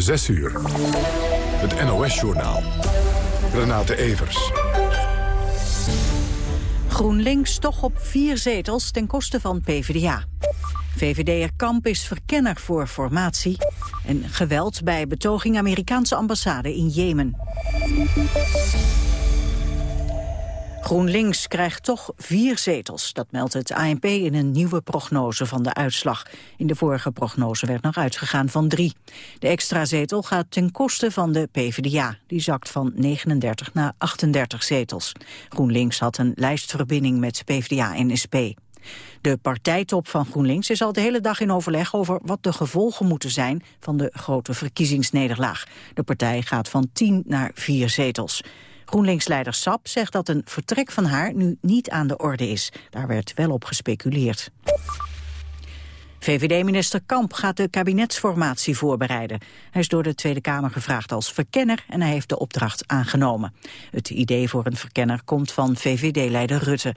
6 uur. Het NOS-journaal. Renate Evers. GroenLinks toch op vier zetels ten koste van PvdA. VVD'er Kamp is verkenner voor formatie. En geweld bij betoging Amerikaanse ambassade in Jemen. GroenLinks krijgt toch vier zetels. Dat meldt het ANP in een nieuwe prognose van de uitslag. In de vorige prognose werd nog uitgegaan van drie. De extra zetel gaat ten koste van de PvdA. Die zakt van 39 naar 38 zetels. GroenLinks had een lijstverbinding met PvdA en SP. De partijtop van GroenLinks is al de hele dag in overleg over wat de gevolgen moeten zijn van de grote verkiezingsnederlaag. De partij gaat van 10 naar 4 zetels. GroenLinks-leider Sap zegt dat een vertrek van haar nu niet aan de orde is. Daar werd wel op gespeculeerd. VVD-minister Kamp gaat de kabinetsformatie voorbereiden. Hij is door de Tweede Kamer gevraagd als verkenner en hij heeft de opdracht aangenomen. Het idee voor een verkenner komt van VVD-leider Rutte.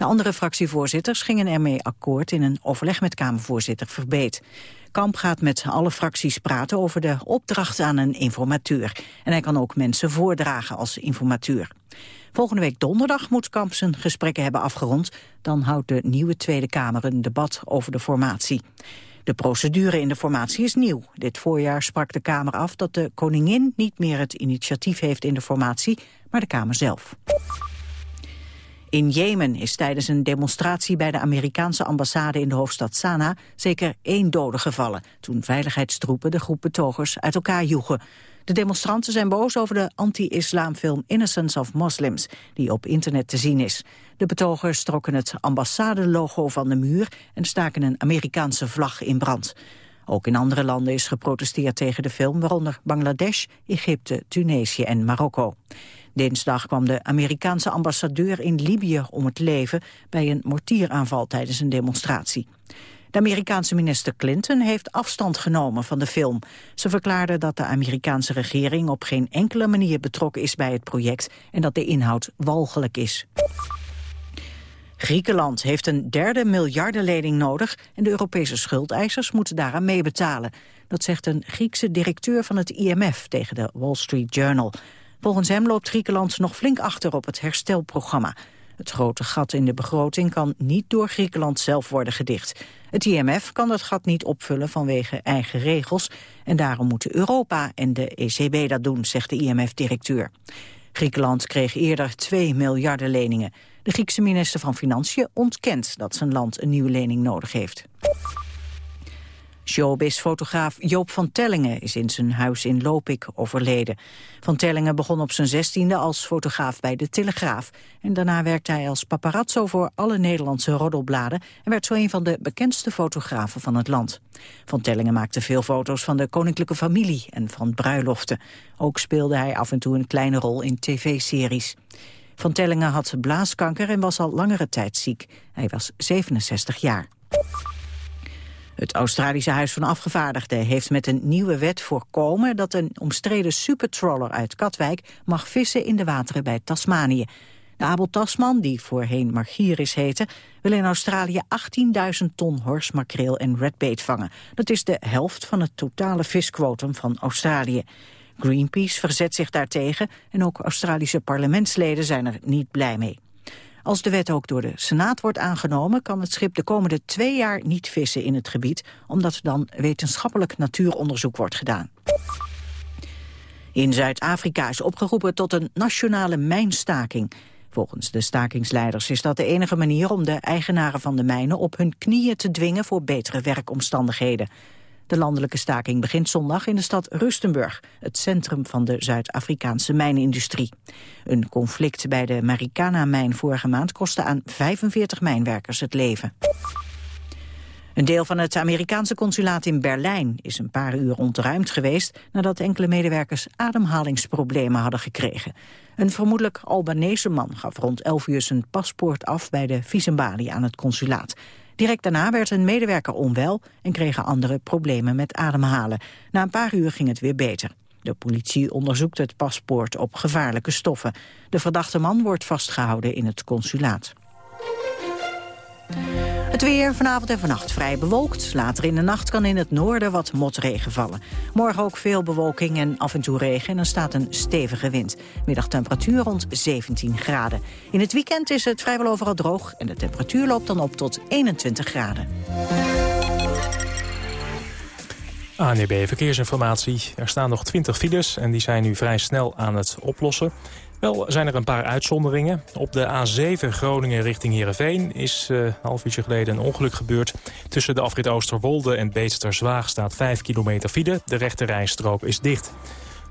De andere fractievoorzitters gingen ermee akkoord in een overleg met Kamervoorzitter Verbeet. Kamp gaat met alle fracties praten over de opdracht aan een informateur. En hij kan ook mensen voordragen als informateur. Volgende week donderdag moet Kamp zijn gesprekken hebben afgerond. Dan houdt de nieuwe Tweede Kamer een debat over de formatie. De procedure in de formatie is nieuw. Dit voorjaar sprak de Kamer af dat de koningin niet meer het initiatief heeft in de formatie, maar de Kamer zelf. In Jemen is tijdens een demonstratie bij de Amerikaanse ambassade in de hoofdstad Sanaa zeker één dode gevallen, toen veiligheidstroepen de groep betogers uit elkaar joegen. De demonstranten zijn boos over de anti-islamfilm Innocence of Muslims, die op internet te zien is. De betogers trokken het ambassadelogo van de muur en staken een Amerikaanse vlag in brand. Ook in andere landen is geprotesteerd tegen de film, waaronder Bangladesh, Egypte, Tunesië en Marokko. Dinsdag kwam de Amerikaanse ambassadeur in Libië om het leven bij een mortieraanval tijdens een demonstratie. De Amerikaanse minister Clinton heeft afstand genomen van de film. Ze verklaarde dat de Amerikaanse regering op geen enkele manier betrokken is bij het project en dat de inhoud walgelijk is. Griekenland heeft een derde miljardenlening nodig en de Europese schuldeisers moeten daaraan meebetalen. Dat zegt een Griekse directeur van het IMF tegen de Wall Street Journal. Volgens hem loopt Griekenland nog flink achter op het herstelprogramma. Het grote gat in de begroting kan niet door Griekenland zelf worden gedicht. Het IMF kan dat gat niet opvullen vanwege eigen regels... en daarom moeten Europa en de ECB dat doen, zegt de IMF-directeur. Griekenland kreeg eerder 2 miljarden leningen. De Griekse minister van Financiën ontkent dat zijn land een nieuwe lening nodig heeft. Showbiz-fotograaf Joop van Tellingen is in zijn huis in Lopik overleden. Van Tellingen begon op zijn zestiende als fotograaf bij De Telegraaf. En daarna werkte hij als paparazzo voor alle Nederlandse roddelbladen... en werd zo een van de bekendste fotografen van het land. Van Tellingen maakte veel foto's van de koninklijke familie en van bruiloften. Ook speelde hij af en toe een kleine rol in tv-series. Van Tellingen had blaaskanker en was al langere tijd ziek. Hij was 67 jaar. Het Australische Huis van Afgevaardigden heeft met een nieuwe wet voorkomen dat een omstreden supertroller uit Katwijk mag vissen in de wateren bij Tasmanië. De Abel Tasman, die voorheen Margiris heette, wil in Australië 18.000 ton horsmakreel en redbait vangen. Dat is de helft van het totale visquotum van Australië. Greenpeace verzet zich daartegen en ook Australische parlementsleden zijn er niet blij mee. Als de wet ook door de Senaat wordt aangenomen... kan het schip de komende twee jaar niet vissen in het gebied... omdat dan wetenschappelijk natuuronderzoek wordt gedaan. In Zuid-Afrika is opgeroepen tot een nationale mijnstaking. Volgens de stakingsleiders is dat de enige manier om de eigenaren van de mijnen op hun knieën te dwingen voor betere werkomstandigheden. De landelijke staking begint zondag in de stad Rustenburg, het centrum van de Zuid-Afrikaanse mijnindustrie. Een conflict bij de Marikana-mijn vorige maand kostte aan 45 mijnwerkers het leven. Een deel van het Amerikaanse consulaat in Berlijn is een paar uur ontruimd geweest nadat enkele medewerkers ademhalingsproblemen hadden gekregen. Een vermoedelijk Albanese man gaf rond 11 uur zijn paspoort af bij de visumbalie aan het consulaat. Direct daarna werd een medewerker onwel en kregen anderen problemen met ademhalen. Na een paar uur ging het weer beter. De politie onderzoekt het paspoort op gevaarlijke stoffen. De verdachte man wordt vastgehouden in het consulaat. Het weer vanavond en vannacht vrij bewolkt. Later in de nacht kan in het noorden wat motregen vallen. Morgen ook veel bewolking en af en toe regen en er staat een stevige wind. Middagtemperatuur rond 17 graden. In het weekend is het vrijwel overal droog en de temperatuur loopt dan op tot 21 graden. ANEB Verkeersinformatie. Er staan nog 20 files en die zijn nu vrij snel aan het oplossen. Wel zijn er een paar uitzonderingen. Op de A7 Groningen richting Heerenveen is een half uurtje geleden een ongeluk gebeurd. Tussen de afrit Oosterwolde en Beetsterzwaag staat 5 kilometer file. De rechte rijstrook is dicht.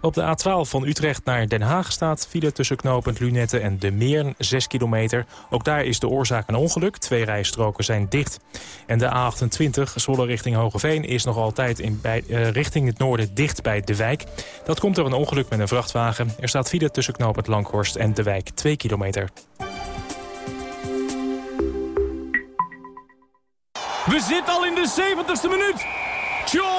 Op de A12 van Utrecht naar Den Haag staat file tussen knooppunt Lunette en De Meern 6 kilometer. Ook daar is de oorzaak een ongeluk. Twee rijstroken zijn dicht. En de A28 Zwolle richting Hogeveen is nog altijd in uh, richting het noorden dicht bij De Wijk. Dat komt door een ongeluk met een vrachtwagen. Er staat file tussen knooppunt Langhorst en De Wijk 2 kilometer. We zitten al in de 70ste minuut.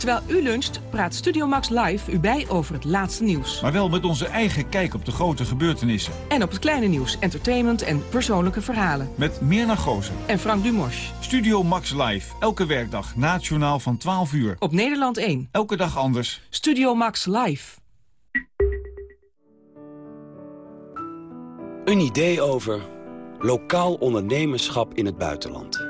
Terwijl u luncht, praat Studio Max Live u bij over het laatste nieuws. Maar wel met onze eigen kijk op de grote gebeurtenissen. En op het kleine nieuws, entertainment en persoonlijke verhalen. Met Mirna Goosen. En Frank Dumos. Studio Max Live, elke werkdag na het journaal van 12 uur. Op Nederland 1. Elke dag anders. Studio Max Live. Een idee over lokaal ondernemerschap in het buitenland.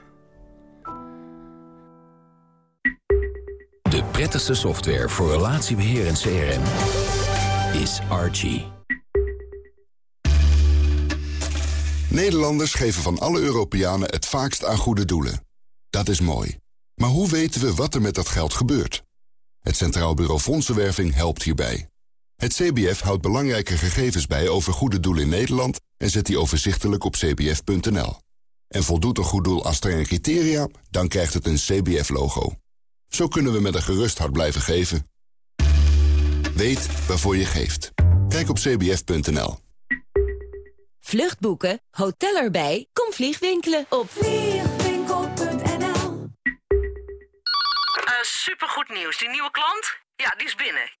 De prettigste software voor relatiebeheer en CRM is Archie. Nederlanders geven van alle Europeanen het vaakst aan goede doelen. Dat is mooi. Maar hoe weten we wat er met dat geld gebeurt? Het Centraal Bureau Fondsenwerving helpt hierbij. Het CBF houdt belangrijke gegevens bij over goede doelen in Nederland... en zet die overzichtelijk op cbf.nl. En voldoet een goed doel aan strenge criteria, dan krijgt het een CBF-logo. Zo kunnen we met een gerust hart blijven geven. Weet waarvoor je geeft. Kijk op cbf.nl. Vluchtboeken, hotel erbij, kom vliegwinkelen op vliegwinkel.nl uh, Supergoed nieuws, die nieuwe klant? Ja, die is binnen.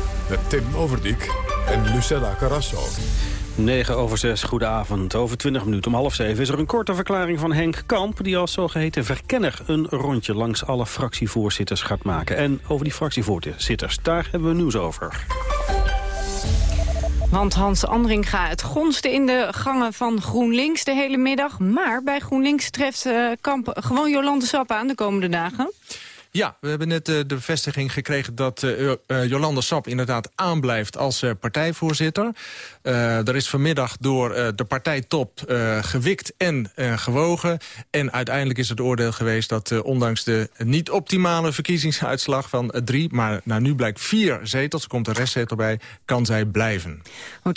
met Tim Overdijk en Lucella Carrasso. 9 over 6, goedenavond. Over 20 minuten om half 7 is er een korte verklaring van Henk Kamp... die als zogeheten verkenner een rondje langs alle fractievoorzitters gaat maken. En over die fractievoorzitters, daar hebben we nieuws over. Want Hans Andringa, het gonste in de gangen van GroenLinks de hele middag. Maar bij GroenLinks treft uh, Kamp gewoon Jolande Sap aan de komende dagen. Ja, we hebben net uh, de bevestiging gekregen dat uh, uh, Jolanda Sap inderdaad aanblijft als partijvoorzitter. er is vanmiddag door de partijtop gewikt en gewogen. En uiteindelijk is het oordeel geweest dat ondanks de niet optimale verkiezingsuitslag van drie... maar nou, nu blijkt vier zetels, er komt een restzetel bij, kan zij blijven.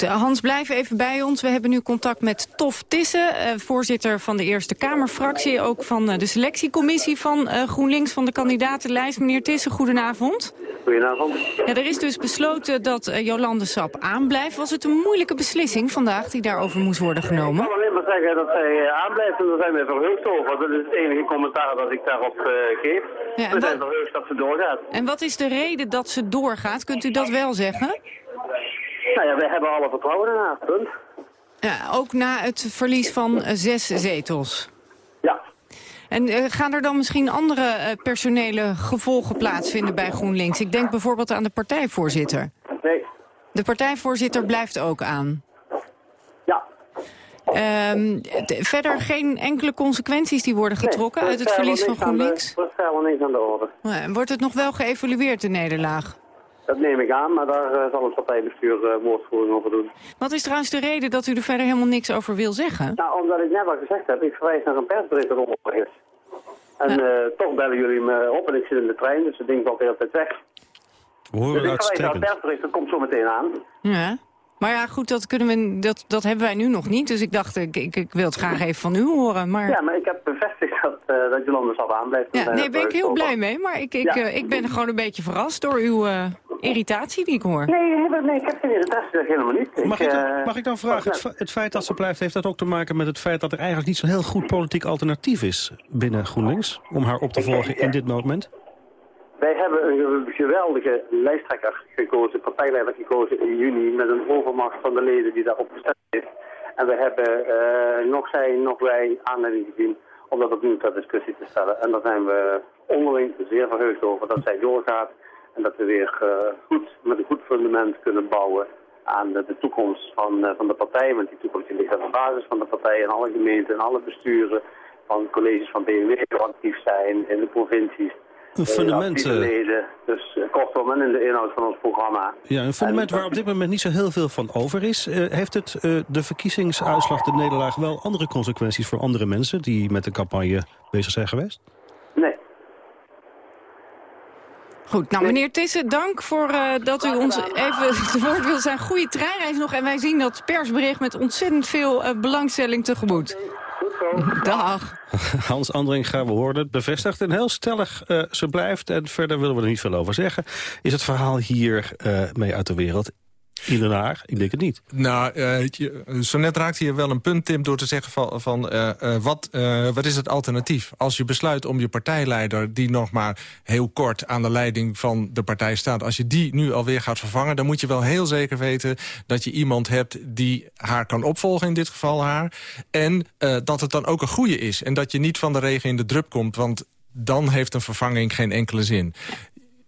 Hans, blijf even bij ons. We hebben nu contact met Tof Tissen, voorzitter van de Eerste Kamerfractie... ook van de selectiecommissie van GroenLinks van de kandidaat kandidatenlijst. Meneer Tissen, goedenavond. Goedenavond. Ja, er is dus besloten dat uh, Jolande Sap aanblijft. Was het een moeilijke beslissing vandaag die daarover moest worden genomen? Ik kan alleen maar zeggen dat zij aanblijft en daar zijn we verheugd over. Dat is het enige commentaar dat ik daarop uh, geef. Ja, we zijn verheugd dat ze doorgaat. En wat is de reden dat ze doorgaat? Kunt u dat wel zeggen? Nou ja, we hebben alle vertrouwen in haar, punt. Ja, ook na het verlies van zes zetels. Ja. En uh, gaan er dan misschien andere uh, personele gevolgen plaatsvinden bij GroenLinks? Ik denk bijvoorbeeld aan de partijvoorzitter. Nee. De partijvoorzitter blijft ook aan. Ja. Um, verder geen enkele consequenties die worden getrokken nee, uit het verlies van GroenLinks? Er is helemaal niks aan de orde. Ja, wordt het nog wel geëvalueerd, de nederlaag? Dat neem ik aan, maar daar uh, zal het partijbestuur uh, woordvoering over doen. Wat is trouwens de reden dat u er verder helemaal niks over wil zeggen? Nou, omdat ik net al gezegd heb, ik verwijs naar een persbericht dat onderweg is. En ja. uh, toch bellen jullie me op en ik zit in de trein, dus het ding valt de hele tijd weg. We horen dus persbericht, dat komt zo meteen aan. Ja. Maar ja, goed, dat, kunnen we, dat, dat hebben wij nu nog niet. Dus ik dacht, ik, ik, ik wil het graag even van u horen. Maar... Ja, maar ik heb bevestigd dat, uh, dat Jolande zal aanblijven. Ja, nee, daar ben ik heel blij mee. Maar ik, ik, ja. uh, ik ben gewoon een beetje verrast door uw uh, irritatie die ik hoor. Nee, nee, ik heb geen irritatie, helemaal niet. Mag ik, dan, mag ik dan vragen, het, het feit dat ze blijft, heeft dat ook te maken met het feit dat er eigenlijk niet zo'n heel goed politiek alternatief is binnen GroenLinks? Om haar op te volgen in dit moment? Wij hebben een geweldige lijsttrekker gekozen, partijleider gekozen in juni... met een overmacht van de leden die daarop gestemd heeft. En we hebben uh, nog zij, nog wij aanleiding gezien om dat opnieuw ter discussie te stellen. En daar zijn we onderling zeer verheugd over dat zij doorgaat... en dat we weer uh, goed, met een goed fundament kunnen bouwen aan de, toekomst van, uh, van de partij. Want die toekomst ligt aan de basis van de partij in alle gemeenten, in alle besturen... van colleges van BMW die actief zijn, in de provincies een fundament... Leden, dus kortom, en in de inhoud van ons programma. Ja, een fundament en, waar op dit moment niet zo heel veel van over is. Uh, heeft het uh, de verkiezingsuitslag, de nederlaag, wel andere consequenties voor andere mensen... die met de campagne bezig zijn geweest? Nee. Goed, nou meneer Tissen, dank voor uh, dat u ons even te woord wil zijn. Goede treinreis nog en wij zien dat persbericht met ontzettend veel uh, belangstelling tegemoet. Dag. Hans Andring gaan we horen het bevestigd en heel stellig uh, ze blijft. En verder willen we er niet veel over zeggen. Is het verhaal hier mee uit de wereld? In Den? Ik denk het niet. Nou, uh, zo net raakte je wel een punt, Tim, door te zeggen van... van uh, uh, wat, wat is het alternatief? Als je besluit om je partijleider, die nog maar heel kort aan de leiding van de partij staat... als je die nu alweer gaat vervangen, dan moet je wel heel zeker weten... dat je iemand hebt die haar kan opvolgen, in dit geval haar. En dat het dan ook een goede is. En dat je niet van de regen in de drup komt, want dan heeft een vervanging geen enkele zin.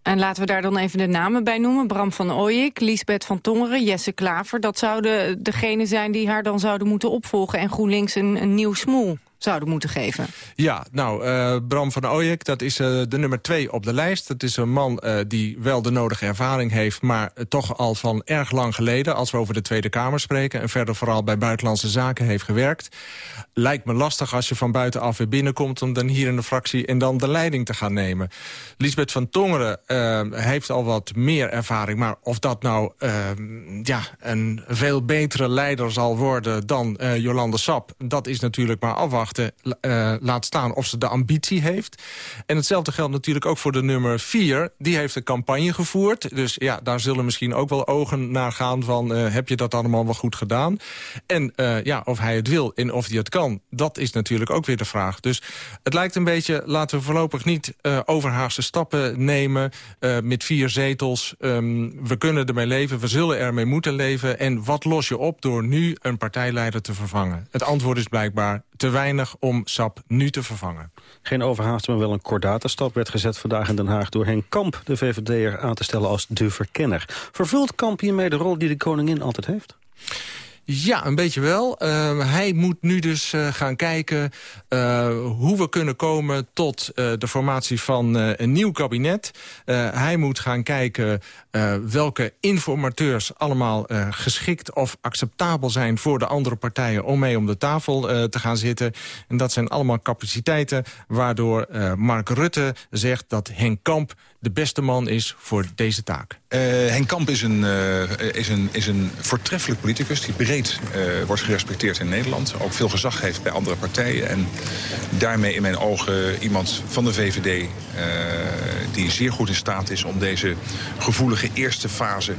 En laten we daar dan even de namen bij noemen. Bram van Ooyik, Liesbeth van Tongeren, Jesse Klaver. Dat zouden degenen zijn die haar dan zouden moeten opvolgen... en GroenLinks een, een nieuw smoel zouden moeten geven. Ja, nou, uh, Bram van Ooyek, dat is uh, de nummer twee op de lijst. Dat is een man uh, die wel de nodige ervaring heeft... maar toch al van erg lang geleden, als we over de Tweede Kamer spreken... en verder vooral bij Buitenlandse Zaken heeft gewerkt. Lijkt me lastig als je van buitenaf weer binnenkomt... om dan hier in de fractie en dan de leiding te gaan nemen. Lisbeth van Tongeren heeft al wat meer ervaring... maar of dat nou ja, een veel betere leider zal worden dan Jolande Sap... dat is natuurlijk maar afwachten uh, laat staan of ze de ambitie heeft. En hetzelfde geldt natuurlijk ook voor de nummer 4. Die heeft een campagne gevoerd. Dus ja, daar zullen misschien ook wel ogen naar gaan van... Uh, heb je dat allemaal wel goed gedaan? En uh, ja, of hij het wil en of hij het kan, dat is natuurlijk ook weer de vraag. Dus het lijkt een beetje, laten we voorlopig niet overhaaste stappen nemen... met vier zetels. Um, we kunnen ermee leven, we zullen ermee moeten leven. En wat los je op door nu een partijleider te vervangen? Het antwoord is blijkbaar te weinig om SAP nu te vervangen. Geen overhaast, maar wel een kordatenstap werd gezet vandaag in Den Haag... door Henk Kamp, de VVD'er, aan te stellen als de verkenner. Vervult Kamp hiermee de rol die de koningin altijd heeft? Ja, een beetje wel. Uh, hij moet nu dus uh, gaan kijken uh, hoe we kunnen komen tot de formatie van een nieuw kabinet. hij moet gaan kijken welke informateurs allemaal geschikt of acceptabel zijn voor de andere partijen om mee om de tafel te gaan zitten. En dat zijn allemaal capaciteiten waardoor Mark Rutte zegt dat Henk Kamp de beste man is voor deze taak. Henk Kamp is een, is, een, is een voortreffelijk politicus die breed breed wordt gerespecteerd in Nederland. Ook veel gezag heeft bij andere partijen. En daarmee in mijn ogen iemand van de VVD... die zeer goed in staat is om deze gevoelige eerste fase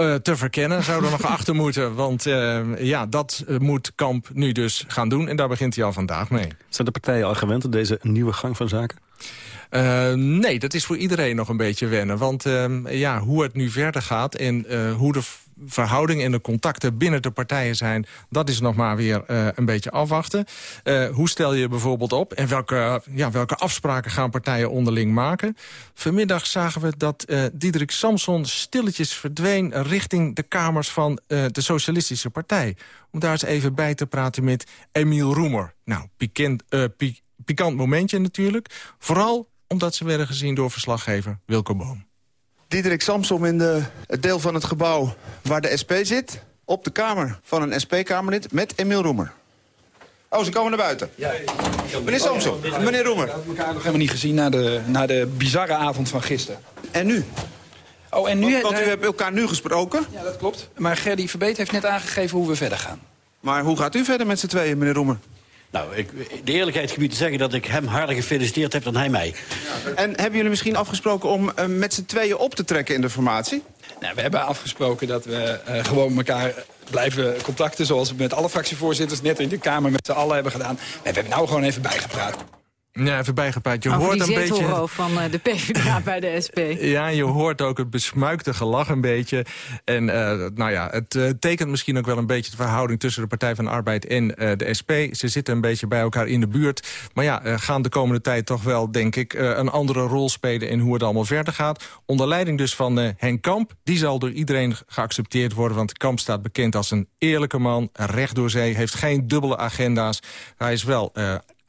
uh, te verkennen, zouden we nog achter moeten. Want uh, ja, dat moet Kamp nu dus gaan doen. En daar begint hij al vandaag mee. Zijn de partijen al gewend aan deze nieuwe gang van zaken? Uh, nee, dat is voor iedereen nog een beetje wennen. Want ja, hoe het nu verder gaat en hoe de verhoudingen en de contacten binnen de partijen zijn... dat is nog maar weer uh, een beetje afwachten. Hoe stel je bijvoorbeeld op en welke, ja, welke afspraken gaan partijen onderling maken? Vanmiddag zagen we dat Diederik Samson stilletjes verdween... richting de kamers van de Socialistische Partij. Om daar eens even bij te praten met Emiel Roemer. Nou, pikant, pikant momentje natuurlijk. Vooral omdat ze werden gezien door verslaggever Wilco Boom. Diederik Samsom in de, het deel van het gebouw waar de SP zit. Op de kamer van een SP-kamerlid met Emiel Roemer. Oh, ze komen naar buiten. Ja, meneer Samsom, meneer Roemer. We hebben elkaar nog helemaal niet gezien na de, na de bizarre avond van gisteren. En nu? Oh, en nu... Want, want u hebt elkaar nu gesproken? Ja, dat klopt. Maar Gerdy Verbeet heeft net aangegeven hoe we verder gaan. Maar hoe gaat u verder met z'n tweeën, meneer Roemer? Nou, ik, de eerlijkheid gebied te zeggen dat ik hem harder gefeliciteerd heb dan hij mij. En hebben jullie misschien afgesproken om uh, met z'n tweeën op te trekken in de formatie? Nou, we hebben afgesproken dat we uh, gewoon elkaar blijven contacten... zoals we met alle fractievoorzitters net in de Kamer met z'n allen hebben gedaan. We hebben nou gewoon even bijgepraat. Ja, even bijgepraat. Je Over hoort een beetje. van uh, de PvdA bij de SP. Ja, je hoort ook het besmuikte gelach een beetje. En uh, nou ja, het uh, tekent misschien ook wel een beetje de verhouding tussen de Partij van de Arbeid en de SP. Ze zitten een beetje bij elkaar in de buurt. Maar ja, gaan de komende tijd toch wel, denk ik, een andere rol spelen in hoe het allemaal verder gaat. Onder leiding dus van Henk Kamp. Die zal door iedereen geaccepteerd worden, want Kamp staat bekend als een eerlijke man, recht door zee, heeft geen dubbele agenda's. Hij is wel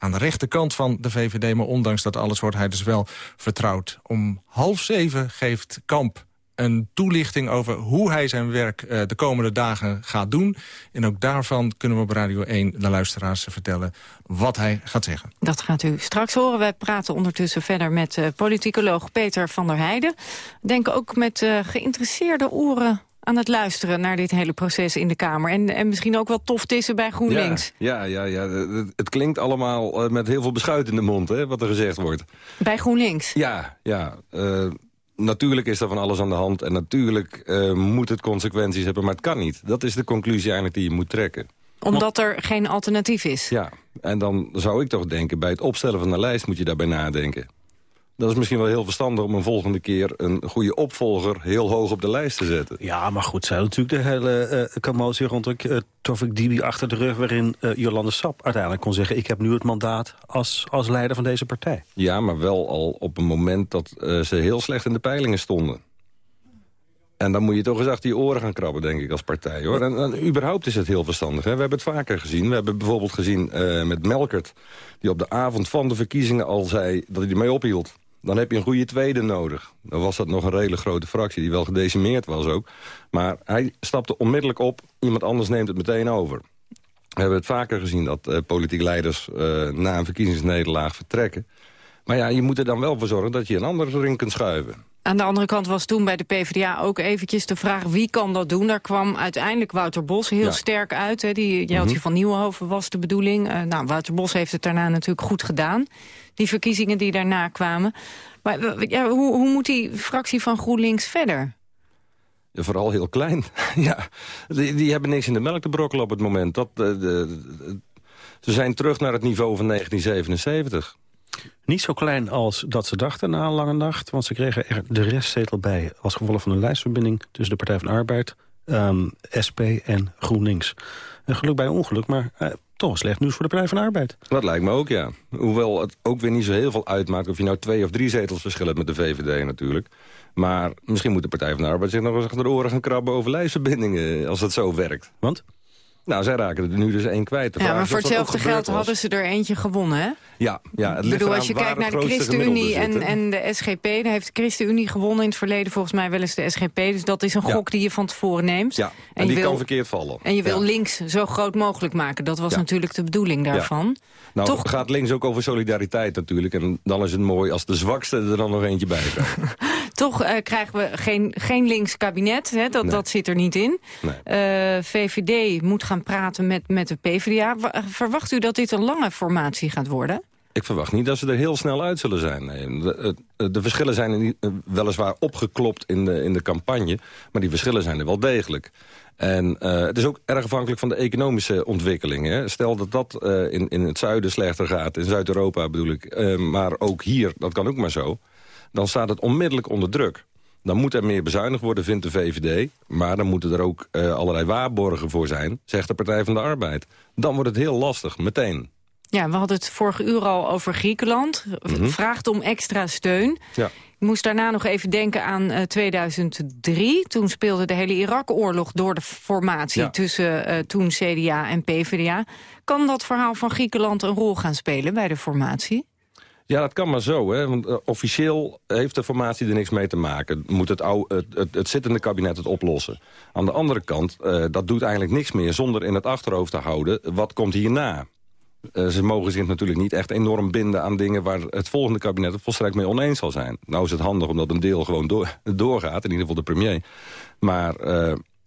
aan de rechterkant van de VVD. Maar ondanks dat alles wordt hij dus wel vertrouwd. Om half zeven geeft Kamp een toelichting over hoe hij zijn werk uh, de komende dagen gaat doen. En ook daarvan kunnen we op Radio 1 de luisteraars vertellen wat hij gaat zeggen. Dat gaat u straks horen. Wij praten ondertussen verder met uh, politicoloog Peter van der Heijden. Denk ook met uh, geïnteresseerde oren aan het luisteren naar dit hele proces in de Kamer. En, en misschien ook wel tof tissen bij GroenLinks. Ja, ja, ja, ja. Het, klinkt allemaal met heel veel beschuit in de mond, hè, wat er gezegd wordt. Bij GroenLinks? Ja, ja. Uh, natuurlijk is er van alles aan de hand. En natuurlijk uh, moet het consequenties hebben, maar het kan niet. Dat is de conclusie eigenlijk die je moet trekken. Omdat er geen alternatief is? Ja, en dan zou ik toch denken... bij het opstellen van de lijst moet je daarbij nadenken. Dat is misschien wel heel verstandig om een volgende keer... een goede opvolger heel hoog op de lijst te zetten. Ja, maar goed, zij natuurlijk de hele uh, commotie rond uh, Tofik Dibi achter de rug... waarin uh, Jolande Sap uiteindelijk kon zeggen... ik heb nu het mandaat als, als leider van deze partij. Ja, maar wel al op een moment dat ze heel slecht in de peilingen stonden. En dan moet je toch eens achter je oren gaan krabben, denk ik, als partij. hoor. En, en überhaupt is het heel verstandig. Hè? We hebben het vaker gezien. We hebben bijvoorbeeld gezien met Melkert... die op de avond van de verkiezingen al zei dat hij ermee ophield dan heb je een goede tweede nodig. Dan was dat nog een redelijk grote fractie die wel gedecimeerd was ook. Maar hij stapte onmiddellijk op, iemand anders neemt het meteen over. We hebben het vaker gezien dat uh, politieke leiders uh, na een verkiezingsnederlaag vertrekken. Maar ja, je moet er dan wel voor zorgen dat je een ander erin kunt schuiven. Aan de andere kant was toen bij de PvdA ook eventjes de vraag wie kan dat doen. Daar kwam uiteindelijk Wouter Bos heel ja. sterk uit. Hè. Die Jeltje mm -hmm. van Nieuwenhoven was de bedoeling. Uh, nou, Wouter Bos heeft het daarna natuurlijk goed gedaan. Die verkiezingen die daarna kwamen. Maar ja, hoe, hoe moet die fractie van GroenLinks verder? Ja, vooral heel klein. ja, die, die, hebben niks in de melk te brokkelen op het moment. Dat, de, de, de, ze zijn terug naar het niveau van 1977. Niet zo klein als dat ze dachten na een lange nacht. Want ze kregen er de restzetel bij als gevolg van een lijstverbinding... tussen de Partij van de Arbeid, um, SP en GroenLinks. Een geluk bij ongeluk, maar uh, toch slecht nieuws voor de Partij van de Arbeid. Dat lijkt me ook, ja. Hoewel het ook weer niet zo heel veel uitmaakt... of je nou twee of drie zetels verschil hebt met de VVD natuurlijk. Maar misschien moet de Partij van de Arbeid zich nog eens achter de oren gaan krabben... over lijstverbindingen, als dat zo werkt. Want? Nou, zij raken er nu dus één kwijt. Ja, maar voor hetzelfde geld hadden ze er eentje gewonnen, hè? Ja, ja het Ik bedoel, als je kijkt naar de ChristenUnie en, en de SGP... dan heeft de ChristenUnie gewonnen in het verleden volgens mij wel eens de SGP. Dus dat is een Ja. gok die je van tevoren neemt. Ja, en, je die wil, kan verkeerd vallen. En je wil Ja. links zo groot mogelijk maken. Dat was Ja. natuurlijk de bedoeling daarvan. Nou, Toch- gaat links ook over solidariteit natuurlijk. En dan is het mooi als de zwakste er dan nog eentje bij krijgt. Toch eh, krijgen we geen, geen links kabinet, hè? Dat, Nee. dat zit er niet in. Eh, VVD moet gaan praten met, met de PvdA. Wa- Verwacht u dat dit een lange formatie gaat worden? Ik verwacht niet dat ze er heel snel uit zullen zijn. De, de- de verschillen zijn eh, weliswaar opgeklopt in de, in de campagne... maar die verschillen zijn er wel degelijk. En eh, het is ook erg afhankelijk van de economische ontwikkelingen. Stel dat dat eh, in, in het zuiden slechter gaat, in Zuid-Europa bedoel ik... eh, maar ook hier, dat kan ook maar zo... dan staat het onmiddellijk onder druk. Dan moet er meer bezuinigd worden, vindt de VVD. Maar dan moeten er ook eh, allerlei waarborgen voor zijn, zegt de Partij van de Arbeid. Dan wordt het heel lastig, meteen. Ja, we hadden het vorige uur al over Griekenland. Mhm. Vraagt om extra steun. Ja. Ik moest daarna nog even denken aan eh, 2003. Toen speelde de hele Irak-oorlog door de formatie... Ja. tussen eh, toen CDA en PvdA. Kan dat verhaal van Griekenland een rol gaan spelen bij de formatie? Ja, dat kan maar zo. Hè? Want eh, officieel heeft de formatie er niks mee te maken. Moet het, ou, het, het, het zittende kabinet het oplossen. Aan de andere kant, eh, dat doet eigenlijk niks meer... zonder in het achterhoofd te houden, wat komt hierna? Eh, ze mogen zich natuurlijk niet echt enorm binden aan dingen... waar het volgende kabinet het volstrekt mee oneens zal zijn. Nou is het handig omdat een deel gewoon door, doorgaat, in ieder geval de premier. Maar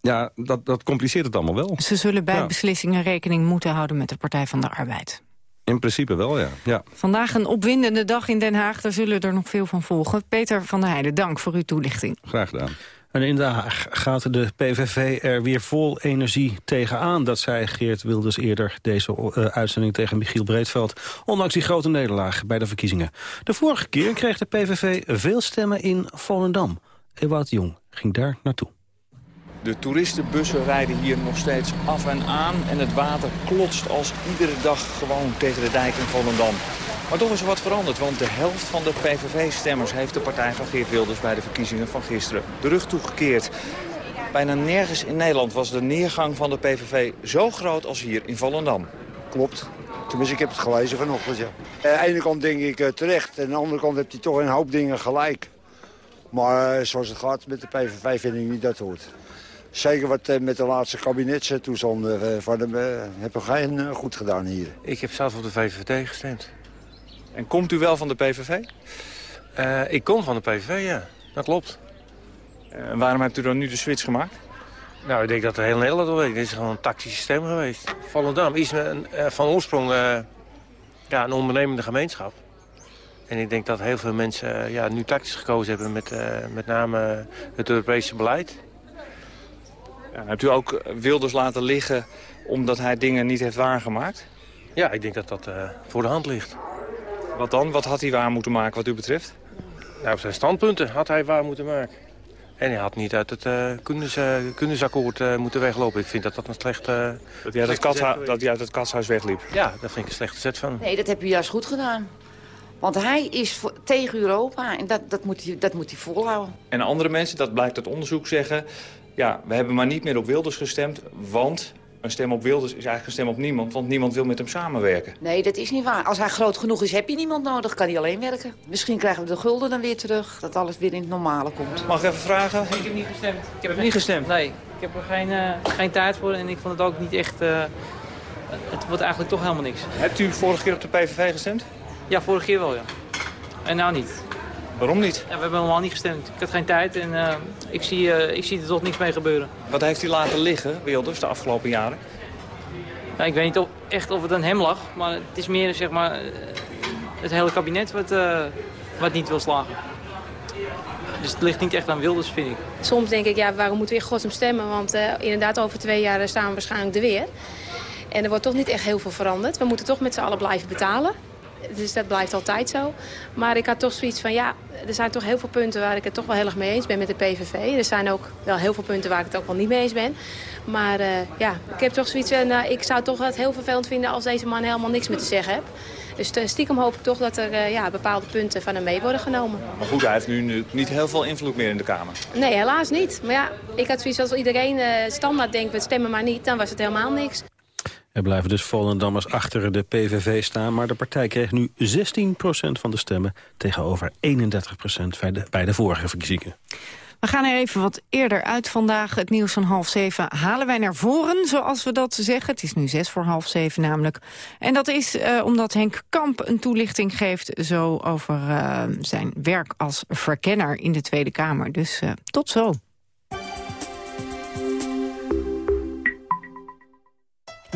ja, dat, dat compliceert het allemaal wel. Ze zullen bij Ja. beslissingen rekening moeten houden met de Partij van de Arbeid. In principe wel, ja. ja. Vandaag een opwindende dag in Den Haag. Daar zullen er nog veel van volgen. Peter van der Heijden, dank voor uw toelichting. Graag gedaan. En in Den Haag gaat de PVV er weer vol energie tegenaan. Dat zei Geert Wilders eerder deze eh, uitzending tegen Michiel Breedveld. Ondanks die grote nederlaag bij de verkiezingen. De vorige keer kreeg de PVV veel stemmen in Volendam. Ewout Jong ging daar naartoe. De toeristenbussen rijden hier nog steeds af en aan en het water klotst als iedere dag gewoon tegen de dijk in Volendam. Maar toch is er wat veranderd, want de helft van de PVV-stemmers heeft de partij van Geert Wilders bij de verkiezingen van gisteren de rug toegekeerd. Bijna nergens in Nederland was de neergang van de PVV zo groot als hier in Volendam. Klopt. Tenminste, ik heb het gelezen vanochtend, ja. Aan de ene kant denk ik eh, terecht. En aan de andere kant heeft hij toch een hoop dingen gelijk. Maar eh, zoals het gaat met de PVV vind ik niet dat het hoort. Zeker wat eh, met de laatste kabinetstoestanden uh, van hem uh, hebben geen uh, goed gedaan hier. Ik heb zelf op de VVD gestemd. En komt u wel van de PVV? Uh, ik kom van de PVV, ja. Dat klopt. En waarom hebt u dan nu de switch gemaakt? Nou, ik denk dat de hele Nederland wel weet. Dit is gewoon een tactische stem geweest. Volendam is een, uh, van oorsprong uh, ja, een ondernemende gemeenschap. En ik denk dat heel veel mensen ja, nu tactisch gekozen hebben met met name het Europese beleid. Ja, hebt u ook Wilders laten liggen omdat hij dingen niet heeft waargemaakt? Ja, ik denk dat dat voor de hand ligt. Wat dan? Wat had hij waar moeten maken wat u betreft? Nou, zijn standpunten had hij waar moeten maken. En hij had niet uit het uh, uh, moeten weglopen. Ik vind dat dat een slecht... Uh, dat, hij uit het dat hij uit het katshuis wegliep? Ja, daar vind ik een slechte zet van. Nee, dat heb je juist goed gedaan. Want hij is voor, tegen Europa en dat, dat, moet hij, dat moet hij volhouden. En andere mensen, dat blijkt uit onderzoek, zeggen... ja, we hebben maar niet meer op Wilders gestemd, want... Een stem op Wilders is eigenlijk een stem op niemand, want niemand wil met hem samenwerken. Nee, dat is niet waar. Als hij groot genoeg is, heb je niemand nodig, kan hij alleen werken. Misschien krijgen we de gulden dan weer terug, dat alles weer in het normale komt. Mag ik even vragen? Ik heb niet gestemd. Ik heb niet gestemd? Nee, ik heb er geen, uh, geen tijd voor en ik vond het ook niet echt... Uh, het wordt eigenlijk toch helemaal niks. Hebt u vorige keer op de PVV gestemd? Ja, vorige keer wel, ja. En nou niet. Waarom niet? Ja, we hebben helemaal niet gestemd. Ik had geen tijd en uh, ik, zie, uh, ik zie er toch niks mee gebeuren. Wat heeft hij laten liggen, Wilders, de afgelopen jaren? Nou, ik weet niet of, echt of het aan hem lag, maar het is meer zeg maar, uh, het hele kabinet wat, wat niet wil slagen. Dus het ligt niet echt aan Wilders, vind ik. Soms denk ik, ja, waarom moeten we in godsnaam stemmen? Want inderdaad, over twee jaar staan we waarschijnlijk er weer. En er wordt toch niet echt heel veel veranderd. We moeten toch met z'n allen blijven betalen. Dus dat blijft altijd zo. Maar ik had toch zoiets van, ja, er zijn toch heel veel punten waar ik het toch wel heel erg mee eens ben met de PVV. Er zijn ook wel heel veel punten waar ik het ook wel niet mee eens ben. Maar uh, ja, ik heb toch zoiets van, uh, ik zou toch het heel vervelend vinden als deze man helemaal niks meer te zeggen heeft. Dus stiekem hoop ik toch dat er uh, ja, bepaalde punten van hem mee worden genomen. Maar goed, hij heeft nu niet heel veel invloed meer in de Kamer. Nee, helaas niet. Maar ja, ik had zoiets als iedereen standaard denkt, we stemmen maar niet, dan was het helemaal niks. Er blijven dus Volendammers achter de PVV staan... maar de partij kreeg nu 16% van de stemmen... tegenover 31 bij de, vorige verkiezingen. We gaan er even wat eerder uit vandaag. Het nieuws van half zeven halen wij naar voren, zoals we dat zeggen. Het is nu zes voor half zeven namelijk. En dat is uh, omdat Henk Kamp een toelichting geeft... zo over uh, zijn werk als verkenner in de Tweede Kamer. Dus uh, tot zo.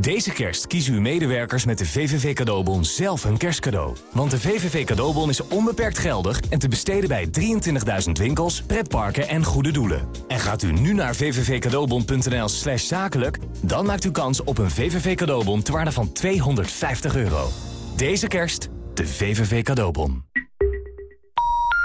Deze kerst kiezen uw medewerkers met de VVV Cadeaubon zelf hun kerstcadeau. Want de VVV Cadeaubon is onbeperkt geldig en te besteden bij 23.000 winkels, pretparken en goede doelen. En gaat u nu naar vvvcadeaubon.nl slash zakelijk... dan maakt u kans op een VVV Cadeaubon te waarde van 250 euro. Deze kerst de VVV Cadeaubon.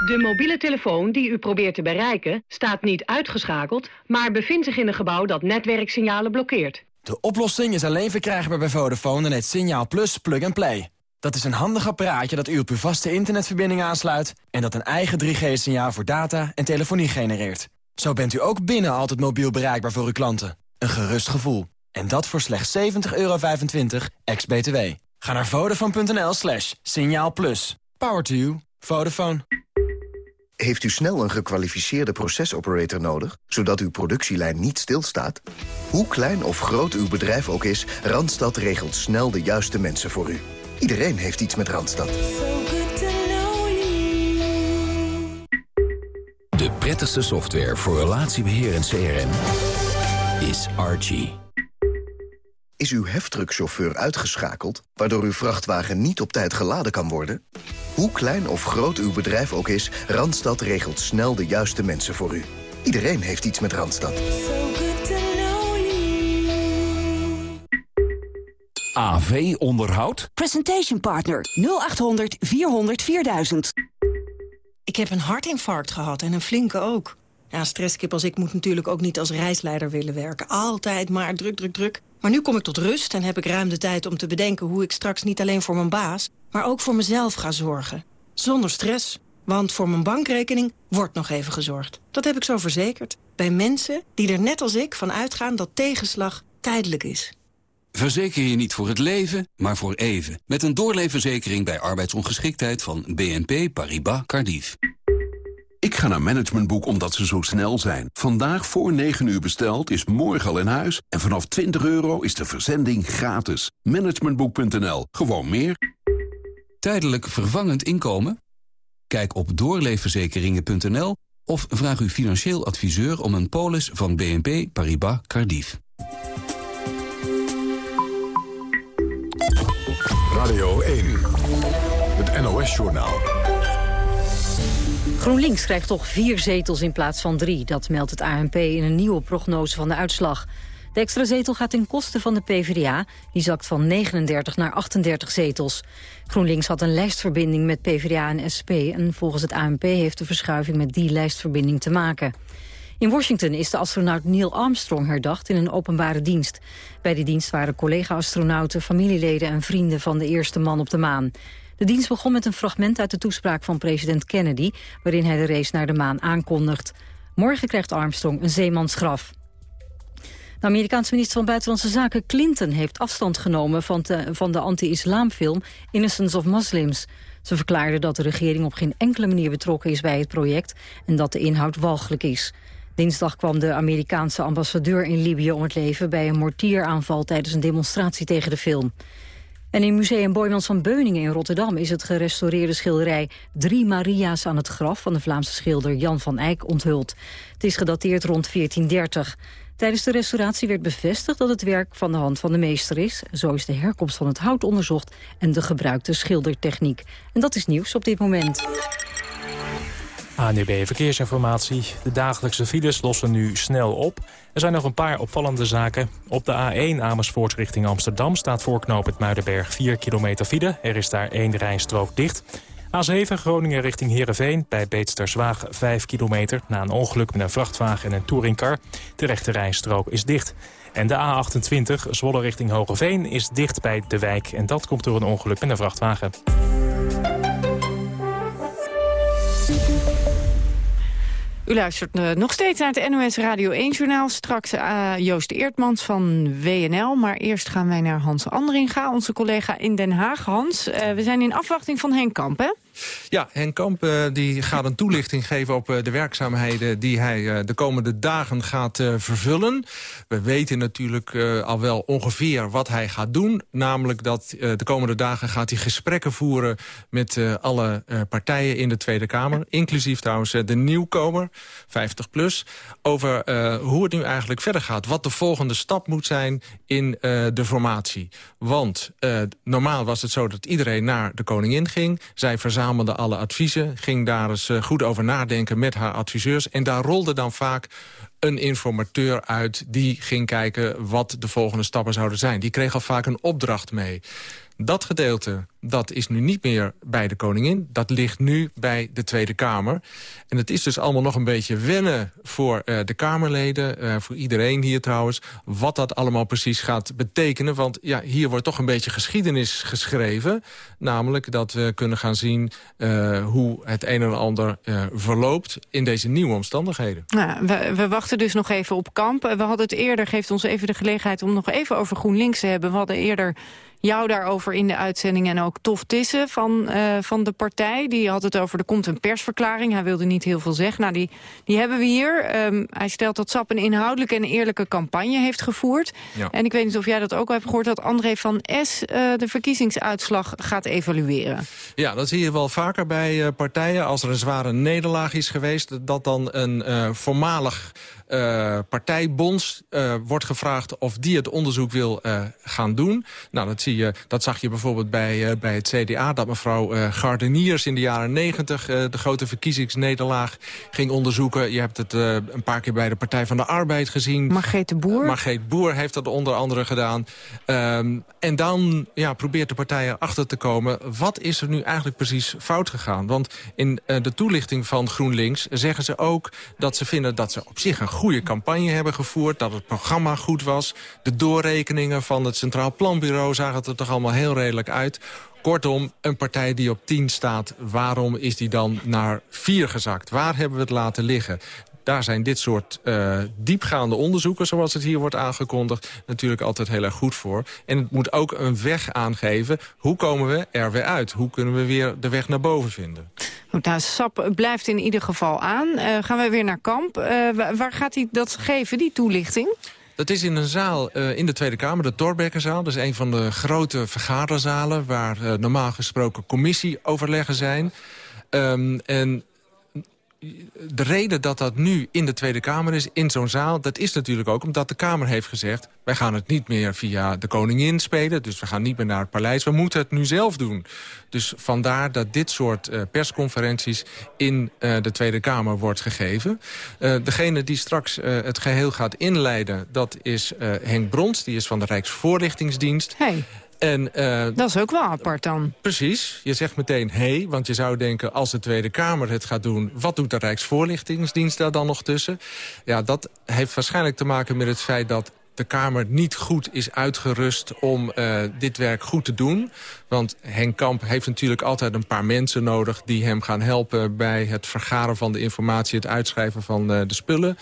De mobiele telefoon die u probeert te bereiken staat niet uitgeschakeld... maar bevindt zich in een gebouw dat netwerksignalen blokkeert. De oplossing is alleen verkrijgbaar bij Vodafone en het Signaal Plus Plug and Play. Dat is een handig apparaatje dat u op uw vaste internetverbinding aansluit... en dat een eigen 3G-signaal voor data en telefonie genereert. Zo bent u ook binnen altijd mobiel bereikbaar voor uw klanten. Een gerust gevoel. En dat voor slechts 70,25 euro ex-BTW. Ga naar vodafone.nl slash signaal plus. Power to you. Vodafone. Heeft u snel een gekwalificeerde procesoperator nodig, zodat uw productielijn niet stilstaat? Hoe klein of groot uw bedrijf ook is, Randstad regelt snel de juiste mensen voor u. Iedereen heeft iets met Randstad. De prettigste software voor relatiebeheer en CRM is Archie. Is uw heftruckchauffeur uitgeschakeld, waardoor uw vrachtwagen niet op tijd geladen kan worden? Hoe klein of groot uw bedrijf ook is, Randstad regelt snel de juiste mensen voor u. Iedereen heeft iets met Randstad. AV Onderhoud? Presentation Partner 0800 400 4000. Ik heb een hartinfarct gehad en een flinke ook. Ja, stresskip als ik moet natuurlijk ook niet als reisleider willen werken. Altijd maar druk, druk, druk. Maar nu kom ik tot rust en heb ik ruim de tijd om te bedenken... hoe ik straks niet alleen voor mijn baas, maar ook voor mezelf ga zorgen. Zonder stress. Want voor mijn bankrekening wordt nog even gezorgd. Dat heb ik zo verzekerd. Bij mensen die er net als ik van uitgaan dat tegenslag tijdelijk is. Verzeker je niet voor het leven, maar voor even. Met een doorleefverzekering bij arbeidsongeschiktheid van BNP Paribas Cardiff. Ik ga naar Managementboek omdat ze zo snel zijn. Vandaag voor 9 uur besteld is morgen al in huis. En vanaf 20 euro is de verzending gratis. Managementboek.nl. Gewoon meer. Tijdelijk vervangend inkomen? Kijk op doorleefverzekeringen.nl of vraag uw financieel adviseur om een polis van BNP Paribas Cardiff. Radio 1, het NOS-journaal. GroenLinks krijgt toch vier zetels in plaats van drie. Dat meldt het ANP in een nieuwe prognose van de uitslag. De extra zetel gaat ten koste van de PvdA. Die zakt van 39 naar 38 zetels. GroenLinks had een lijstverbinding met PvdA en SP... en volgens het ANP heeft de verschuiving met die lijstverbinding te maken. In Washington is de astronaut Neil Armstrong herdacht in een openbare dienst. Bij die dienst waren collega-astronauten, familieleden en vrienden van de eerste man op de maan. De dienst begon met een fragment uit de toespraak van president Kennedy... waarin hij de race naar de maan aankondigt. Morgen krijgt Armstrong een zeemansgraf. De Amerikaanse minister van Buitenlandse Zaken Clinton heeft afstand genomen van de, anti-islamfilm Innocence of Muslims. Ze verklaarde dat de regering op geen enkele manier betrokken is bij het project en dat de inhoud walgelijk is. Dinsdag kwam de Amerikaanse ambassadeur in Libië om het leven bij een mortieraanval tijdens een demonstratie tegen de film. En in Museum Boymans van Beuningen in Rotterdam is het gerestaureerde schilderij Drie Maria's aan het graf van de Vlaamse schilder Jan van Eyck onthuld. Het is gedateerd rond 1430. Tijdens de restauratie werd bevestigd dat het werk van de hand van de meester is. Zo is de herkomst van het hout onderzocht en de gebruikte schildertechniek. En dat is nieuws op dit moment. ANUB Verkeersinformatie. De dagelijkse files lossen nu snel op. Er zijn nog een paar opvallende zaken. Op de A1 Amersfoort richting Amsterdam staat voor knooppunt Muidenberg 4 kilometer file. Er is daar één rijstrook dicht. A7 Groningen richting Heerenveen bij Beetsterswaag 5 kilometer... na een ongeluk met een vrachtwagen en een touringcar. De rechte rijstrook is dicht. En de A28 Zwolle richting Hogeveen is dicht bij De Wijk. En dat komt door een ongeluk met een vrachtwagen. U luistert uh, nog steeds naar het NOS Radio 1-journaal. Straks uh, Joost Eertmans van WNL. Maar eerst gaan wij naar Hans Andringa, onze collega in Den Haag. Hans, uh, we zijn in afwachting van Henk Kamp, hè? Ja, Henk Kamp uh, die gaat een toelichting geven op uh, de werkzaamheden... die hij uh, de komende dagen gaat vervullen. We weten natuurlijk al wel ongeveer wat hij gaat doen. Namelijk dat de komende dagen gaat hij gesprekken voeren... met alle partijen in de Tweede Kamer. Inclusief trouwens de nieuwkomer, 50 plus. Over hoe het nu eigenlijk verder gaat. Wat de volgende stap moet zijn in de formatie. Want normaal was het zo dat iedereen naar de koningin ging. Zij verzamelde verzamelde alle adviezen... ging daar eens eh, goed over nadenken met haar adviseurs. En daar rolde dan vaak een informateur uit die ging kijken wat de volgende stappen zouden zijn. Die kreeg al vaak een opdracht mee. Dat gedeelte dat is nu niet meer bij de koningin. Dat ligt nu bij de Tweede Kamer. En het is dus allemaal nog een beetje wennen voor uh, de Kamerleden. Uh, voor iedereen hier trouwens. Wat dat allemaal precies gaat betekenen. Want ja, hier wordt toch een beetje geschiedenis geschreven. Namelijk dat we kunnen gaan zien uh, hoe het een en ander verloopt... in deze nieuwe omstandigheden. Nou, we, we, wachten dus nog even op kamp. We hadden het eerder, geeft ons even de gelegenheid... om nog even over GroenLinks te hebben. We hadden eerder jou daarover in de uitzending... en ook Tof Tissen van, uh, van de partij. Die had het over, er komt een persverklaring. Hij wilde niet heel veel zeggen. Nou, die, die hebben we hier. Um, hij stelt dat SAP een inhoudelijke en eerlijke campagne heeft gevoerd. Ja. En ik weet niet of jij dat ook hebt gehoord... dat André van S. Uh, de verkiezingsuitslag gaat evalueren. Ja, dat zie je wel vaker bij uh, partijen. Als er een zware nederlaag is geweest... dat dan een voormalig partijbonds wordt gevraagd of die het onderzoek wil gaan doen. Nou, dat, zie je, dat zag je bijvoorbeeld bij, bij het CDA... dat mevrouw Gardeniers in de jaren negentig de grote verkiezingsnederlaag ging onderzoeken. Je hebt het een paar keer bij de Partij van de Arbeid gezien. Margreet de Boer. Margreet Boer heeft dat onder andere gedaan. Um, en dan ja, probeert de partij erachter te komen... wat is er nu eigenlijk precies fout gegaan? Want in de toelichting van GroenLinks zeggen ze ook... dat ze vinden dat ze op zich een goede campagne hebben gevoerd. Dat het programma goed was. De doorrekeningen van het Centraal Planbureau zagen er toch allemaal heel redelijk uit. Kortom, een partij die op 10 staat, waarom is die dan naar 4 gezakt? Waar hebben we het laten liggen? Daar zijn dit soort uh, diepgaande onderzoeken, zoals het hier wordt aangekondigd... natuurlijk altijd heel erg goed voor. En het moet ook een weg aangeven. Hoe komen we er weer uit? Hoe kunnen we weer de weg naar boven vinden? Goed, nou, SAP blijft in ieder geval aan. Uh, gaan we weer naar Kamp. Uh, waar gaat hij dat geven, die toelichting? Dat is in een zaal uh, in de Tweede Kamer, de Torbekkenzaal. Dat is een van de grote vergaderzalen... waar uh, normaal gesproken commissieoverleggen zijn. Um, en de reden dat dat nu in de Tweede Kamer is, in zo'n zaal... dat is natuurlijk ook omdat de Kamer heeft gezegd... wij gaan het niet meer via de koningin spelen, dus we gaan niet meer naar het paleis. We moeten het nu zelf doen. Dus vandaar dat dit soort uh, persconferenties in uh, de Tweede Kamer wordt gegeven. Uh, degene die straks het geheel gaat inleiden, dat is Henk Brons. Die is van de Rijksvoorlichtingsdienst. Hey. En, uh, dat is ook wel apart dan. Precies. Je zegt meteen hé, hey, want je zou denken... als de Tweede Kamer het gaat doen... wat doet de Rijksvoorlichtingsdienst daar dan nog tussen? Ja, dat heeft waarschijnlijk te maken met het feit dat de Kamer niet goed is uitgerust om uh, dit werk goed te doen. Want Henk Kamp heeft natuurlijk altijd een paar mensen nodig... die hem gaan helpen bij het vergaren van de informatie... het uitschrijven van uh, de spullen.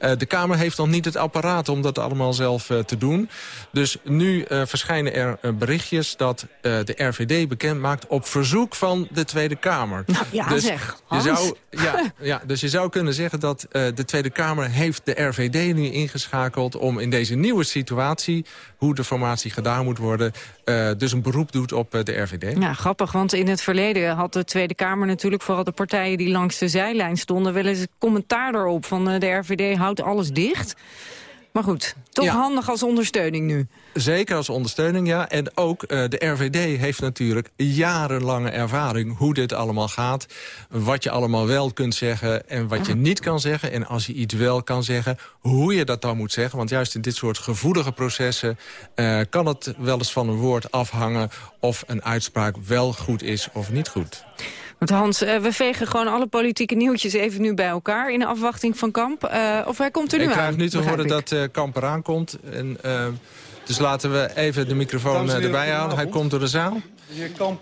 Uh, de Kamer heeft nog niet het apparaat om dat allemaal zelf te doen. Dus nu verschijnen er berichtjes dat de RVD bekend maakt... op verzoek van de Tweede Kamer. Nou, ja, dus zeg, je zou, ja, ja, Dus je zou kunnen zeggen dat de Tweede Kamer... heeft de RVD nu ingeschakeld om in deze nieuwe situatie... hoe de formatie gedaan moet worden... Uh, dus een beroep doet op uh, de RVD. Ja, grappig, want in het verleden had de Tweede Kamer natuurlijk... vooral de partijen die langs de zijlijn stonden... wel eens commentaar erop van uh, de RVD houdt alles dicht. Maar goed, toch handig als ondersteuning nu. Zeker als ondersteuning, ja. En ook uh, de RVD heeft natuurlijk jarenlange ervaring hoe dit allemaal gaat. Wat je allemaal wel kunt zeggen en wat je niet kan zeggen. En als je iets wel kan zeggen, hoe je dat dan moet zeggen. Want juist in dit soort gevoelige processen... Uh, kan het wel eens van een woord afhangen of een uitspraak wel goed is of niet goed. Want Hans, uh, we vegen gewoon alle politieke nieuwtjes even nu bij elkaar... in de afwachting van Kamp. Uh, of hij komt er nu ik aan, Ik krijg nu te horen dat uh, Kamp eraan komt. En, dus laten we even de microfoon erbij halen. Hij komt door de zaal. De heer Kamp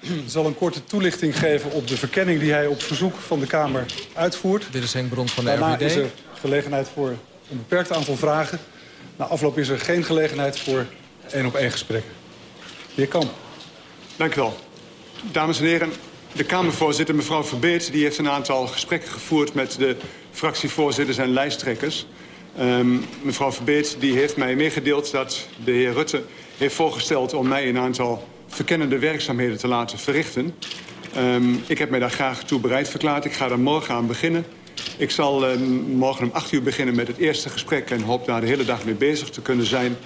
zal een korte toelichting geven op de verkenning... die hij op verzoek van de Kamer uitvoert. Dit is Henk Brons van de Daarna RVD. is er gelegenheid voor een beperkt aantal vragen. Na afloop is er geen gelegenheid voor één op één gesprekken. De heer Kamp. Dank u wel. Dames en heren, de Kamervoorzitter, mevrouw Verbeet... die heeft een aantal gesprekken gevoerd met de fractievoorzitters en lijsttrekkers. Um, mevrouw Verbeet die heeft mij meegedeeld dat de heer Rutte heeft voorgesteld... om mij een aantal verkennende werkzaamheden te laten verrichten. Um, ik heb mij daar graag toe bereid verklaard. Ik ga daar morgen aan beginnen. Ik zal um, morgen om acht uur beginnen met het eerste gesprek... en hoop daar de hele dag mee bezig te kunnen zijn.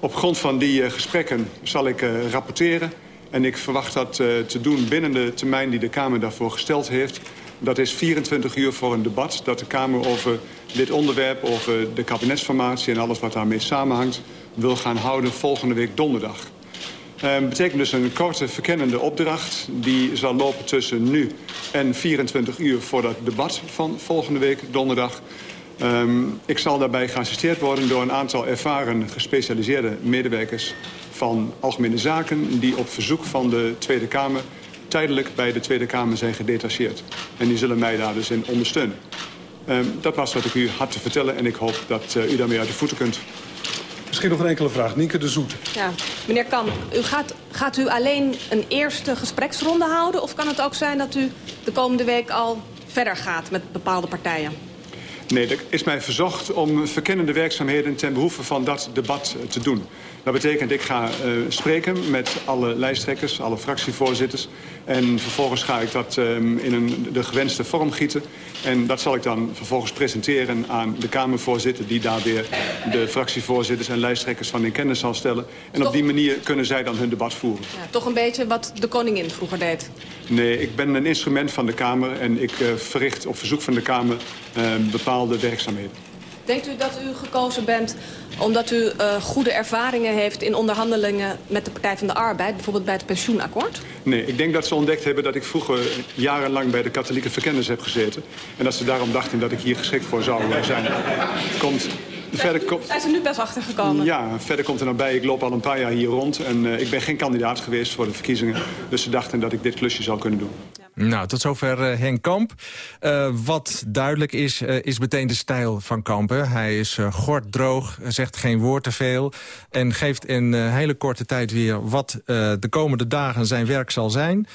Op grond van die uh, gesprekken zal ik uh, rapporteren... En ik verwacht dat uh, te doen binnen de termijn die de Kamer daarvoor gesteld heeft. Dat is 24 uur voor een debat dat de Kamer over dit onderwerp... over de kabinetsformatie en alles wat daarmee samenhangt... wil gaan houden volgende week donderdag. Dat uh, betekent dus een korte verkennende opdracht. Die zal lopen tussen nu en 24 uur voor dat debat van volgende week donderdag. Um, ik zal daarbij geassisteerd worden door een aantal ervaren gespecialiseerde medewerkers van Algemene Zaken... die op verzoek van de Tweede Kamer tijdelijk bij de Tweede Kamer zijn gedetacheerd. En die zullen mij daar dus in ondersteunen. Um, dat was wat ik u had te vertellen en ik hoop dat uh, u daarmee uit de voeten kunt. Misschien nog een enkele vraag. Nienke de Zoet. Ja, meneer Kamp, u gaat, gaat u alleen een eerste gespreksronde houden... of kan het ook zijn dat u de komende week al verder gaat met bepaalde partijen? Nee, er is mij verzocht om verkennende werkzaamheden ten behoeve van dat debat te doen. Dat betekent, ik ga uh, spreken met alle lijsttrekkers, alle fractievoorzitters. En vervolgens ga ik dat um, in een, de gewenste vorm gieten. En dat zal ik dan vervolgens presenteren aan de Kamervoorzitter... die daar weer de fractievoorzitters en lijsttrekkers van in kennis zal stellen. En op die manier kunnen zij dan hun debat voeren. Ja, toch een beetje wat de koningin vroeger deed. Nee, ik ben een instrument van de Kamer en ik uh, verricht op verzoek van de Kamer uh, bepaalde werkzaamheden. Denkt u dat u gekozen bent omdat u uh, goede ervaringen heeft in onderhandelingen met de Partij van de Arbeid, bijvoorbeeld bij het pensioenakkoord? Nee, ik denk dat ze ontdekt hebben dat ik vroeger jarenlang bij de katholieke verkenners heb gezeten. En dat ze daarom dachten dat ik hier geschikt voor zou zijn. Komt Verder komt... Zijn ze nu best achtergekomen? Ja, verder komt er nog bij. Ik loop al een paar jaar hier rond en uh, ik ben geen kandidaat geweest voor de verkiezingen. Dus ze dachten dat ik dit klusje zou kunnen doen. Nou, tot zover uh, Henk Kamp. Uh, wat duidelijk is, uh, is meteen de stijl van Kampen. Hij is gorddroog, zegt geen woord te veel... en geeft in hele korte tijd weer wat de komende dagen zijn werk zal zijn.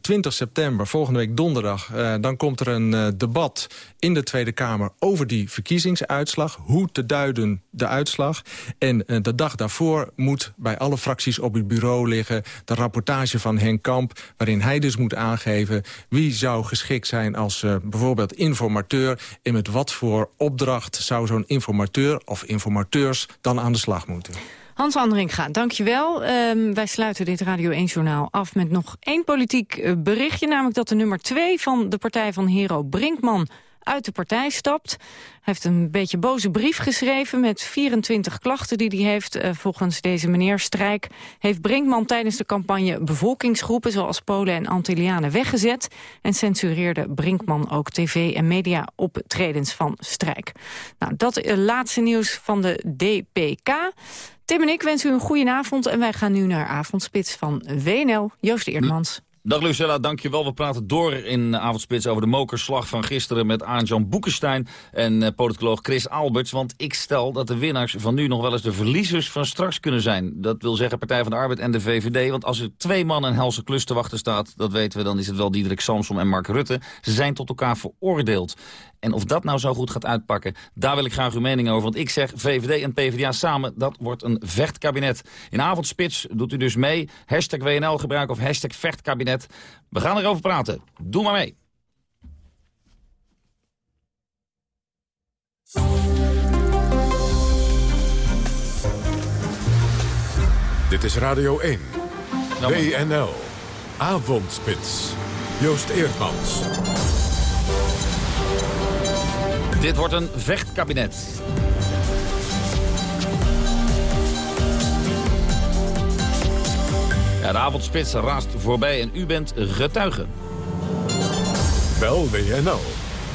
20 september, volgende week donderdag, dan komt er een debat in de Tweede Kamer... over die verkiezingsuitslag, hoe te duiden de uitslag. En de dag daarvoor moet bij alle fracties op het bureau liggen... de rapportage van Henk Kamp, waarin hij dus moet aangeven wie zou geschikt zijn als bijvoorbeeld informateur... en met wat voor opdracht zou zo'n informateur of informateurs dan aan de slag moeten. Hans Andringa, dankjewel. Um, wij sluiten dit Radio 1-journaal af met nog één politiek berichtje... namelijk dat de nummer 2 van de partij van Hero Brinkman uit de partij stapt. Hij heeft een beetje boze brief geschreven met 24 klachten die hij heeft. Uh, volgens deze meneer Strijk heeft Brinkman tijdens de campagne bevolkingsgroepen zoals Polen en Antillianen weggezet. En censureerde Brinkman ook tv- en media-optredens van Strijk. Nou, dat uh, laatste nieuws van de DPK. Tim en ik wensen u een goede avond en wij gaan nu naar Avondspits van WNL. Joost Eerdmans. Dag Lucella, dankjewel. We praten door in Avondspits over de mokerslag van gisteren met Arjan Boekenstein en uh, politicoloog Chris Alberts. Want ik stel dat de winnaars van nu nog wel eens de verliezers van straks kunnen zijn. Dat wil zeggen Partij van de Arbeid en de VVD. Want als er twee mannen een helse klus te wachten staat, dat weten we, dan is het wel Diederik Samsom en Mark Rutte. Ze zijn tot elkaar veroordeeld. En of dat nou zo goed gaat uitpakken, daar wil ik graag uw mening over. Want ik zeg VVD en PvdA samen, dat wordt een vechtkabinet. In avondspits doet u dus mee. Hashtag WNL gebruiken of hashtag vechtkabinet. We gaan erover praten. Doe maar mee. Dit is Radio 1. Nou, WNL. Avondspits. Joost Eerdmans. Dit wordt een vechtkabinet. Ja, de avondspits raast voorbij en u bent getuige. Bel WNL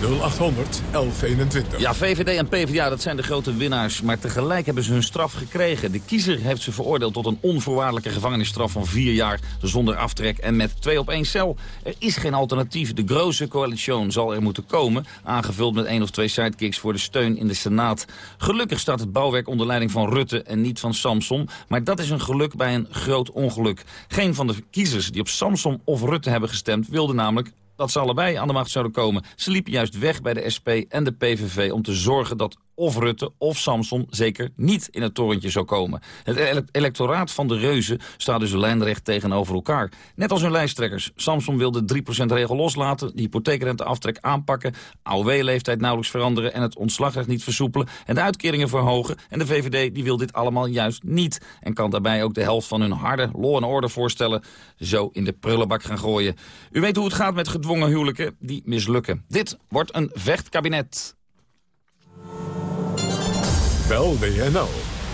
0800 1121. Ja, VVD en PvdA, dat zijn de grote winnaars. Maar tegelijk hebben ze hun straf gekregen. De kiezer heeft ze veroordeeld tot een onvoorwaardelijke gevangenisstraf van vier jaar... zonder aftrek en met twee op één cel. Er is geen alternatief. De grote coalition zal er moeten komen... aangevuld met één of twee sidekicks voor de steun in de Senaat. Gelukkig staat het bouwwerk onder leiding van Rutte en niet van Samson. Maar dat is een geluk bij een groot ongeluk. Geen van de kiezers die op Samson of Rutte hebben gestemd... wilde namelijk dat ze allebei aan de macht zouden komen. Ze liepen juist weg bij de SP en de PVV om te zorgen dat of Rutte of Samson zeker niet in het torentje zou komen. Het electoraat van de reuzen staat dus lijnrecht tegenover elkaar. Net als hun lijsttrekkers. Samson wil de 3%-regel loslaten, de hypotheekrenteaftrek aanpakken... AOW-leeftijd nauwelijks veranderen en het ontslagrecht niet versoepelen... en de uitkeringen verhogen. En de VVD die wil dit allemaal juist niet. En kan daarbij ook de helft van hun harde law and order voorstellen... zo in de prullenbak gaan gooien. U weet hoe het gaat met gedwongen huwelijken, die mislukken. Dit wordt een vechtkabinet. Bel WNL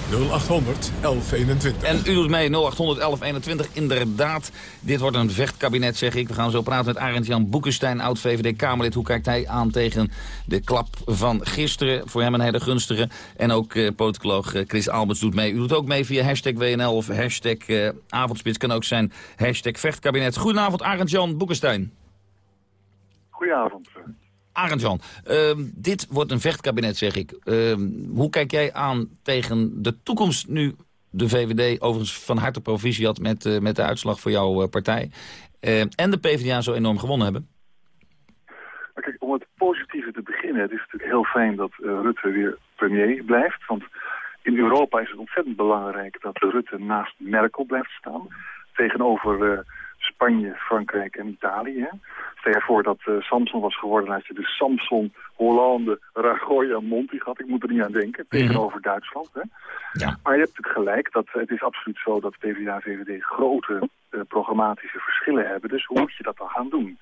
0800 1121. En u doet mee 0800 1121. Inderdaad, dit wordt een vechtkabinet, zeg ik. We gaan zo praten met Arend-Jan Boekenstein, oud-VVD-Kamerlid. Hoe kijkt hij aan tegen de klap van gisteren? Voor hem een hele gunstige. En ook uh, politicoloog uh, Chris Alberts doet mee. U doet ook mee via hashtag WNL of hashtag uh, avondspits. Kan ook zijn hashtag vechtkabinet. Goedenavond, Arend-Jan Boekenstein. Goedenavond. Arend-Jan, uh, dit wordt een vechtkabinet, zeg ik. Uh, hoe kijk jij aan tegen de toekomst nu de VVD overigens van harte provisie had... met, uh, met de uitslag voor jouw uh, partij en de PvdA zo enorm gewonnen hebben? Maar kijk, om het positieve te beginnen... het is natuurlijk heel fijn dat Rutte weer premier blijft. Want in Europa is het ontzettend belangrijk dat Rutte naast Merkel blijft staan. Tegenover Spanje, Frankrijk en Italië. Hè? Stel je voor dat uh, Samson was geworden, je de Samson, Hollande, Rajoy en Monti gehad. Ik moet er niet aan denken, Mhm. tegenover Duitsland. Hè? Ja. Maar je hebt natuurlijk gelijk, dat het is absoluut zo dat PvdA en VVD grote uh, programmatische verschillen hebben. Dus hoe moet je dat dan gaan doen?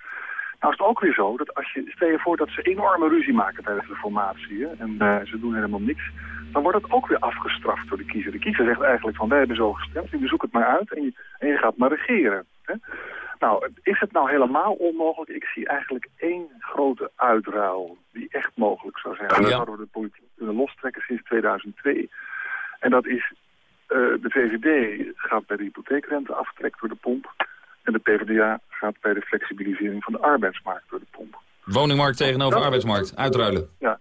Nou is het ook weer zo, dat als je, stel je voor dat ze enorme ruzie maken tijdens de formatie hè, en uh, ze doen helemaal niks, dan wordt het ook weer afgestraft door de kiezer. De kiezer zegt eigenlijk van wij hebben zo gestemd, jullie zoek het maar uit en je, en je gaat maar regeren. Hè? Nou, is het nou helemaal onmogelijk? Ik zie eigenlijk één grote uitruil die echt mogelijk zou zijn. Dat zouden we de politiek kunnen lostrekken sinds 2002. En dat is, uh, de VVD gaat bij de hypotheekrente aftrek door de pomp. En de PvdA gaat bij de flexibilisering van de arbeidsmarkt door de pomp. Woningmarkt tegenover dat, arbeidsmarkt, uitruilen. Ja.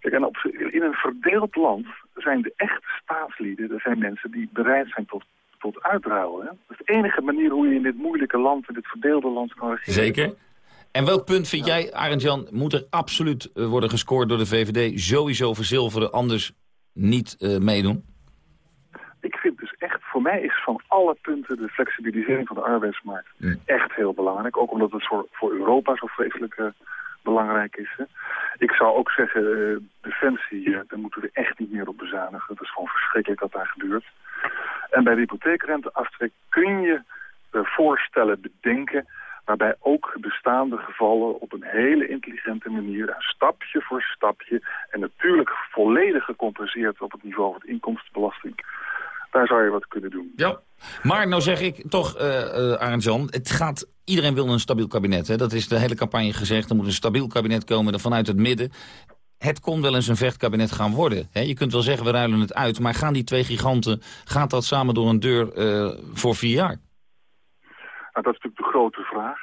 Kijk, en op, in een verdeeld land zijn de echte staatslieden, er zijn mensen die bereid zijn tot tot uitruilen. Hè? Dat is de enige manier hoe je in dit moeilijke land, in dit verdeelde land kan regeren. Zeker. En welk punt vind jij, Arend-Jan, moet er absoluut uh, worden gescoord door de VVD? Sowieso verzilveren, anders niet uh, meedoen? Ik vind dus echt, voor mij is van alle punten de flexibilisering van de arbeidsmarkt mm. echt heel belangrijk. Ook omdat het voor, voor Europa zo vreselijk uh, belangrijk is. Hè? Ik zou ook zeggen, defensie, daar moeten we echt niet meer op bezuinigen. Het is gewoon verschrikkelijk wat daar gebeurt. En bij de hypotheekrenteaftrek kun je uh, voorstellen bedenken waarbij ook bestaande gevallen op een hele intelligente manier, stapje voor stapje, en natuurlijk volledig gecompenseerd op het niveau van de inkomstenbelasting, daar zou je wat kunnen doen. Ja, maar nou zeg ik toch, uh, Arend-Jan, het gaat, iedereen wil een stabiel kabinet. Hè? Dat is de hele campagne gezegd, er moet een stabiel kabinet komen vanuit het midden het kon wel eens een vechtkabinet gaan worden. je kunt wel zeggen, we ruilen het uit. Maar gaan die twee giganten, gaat dat samen door een deur uh, voor vier jaar? Nou, dat is natuurlijk de grote vraag.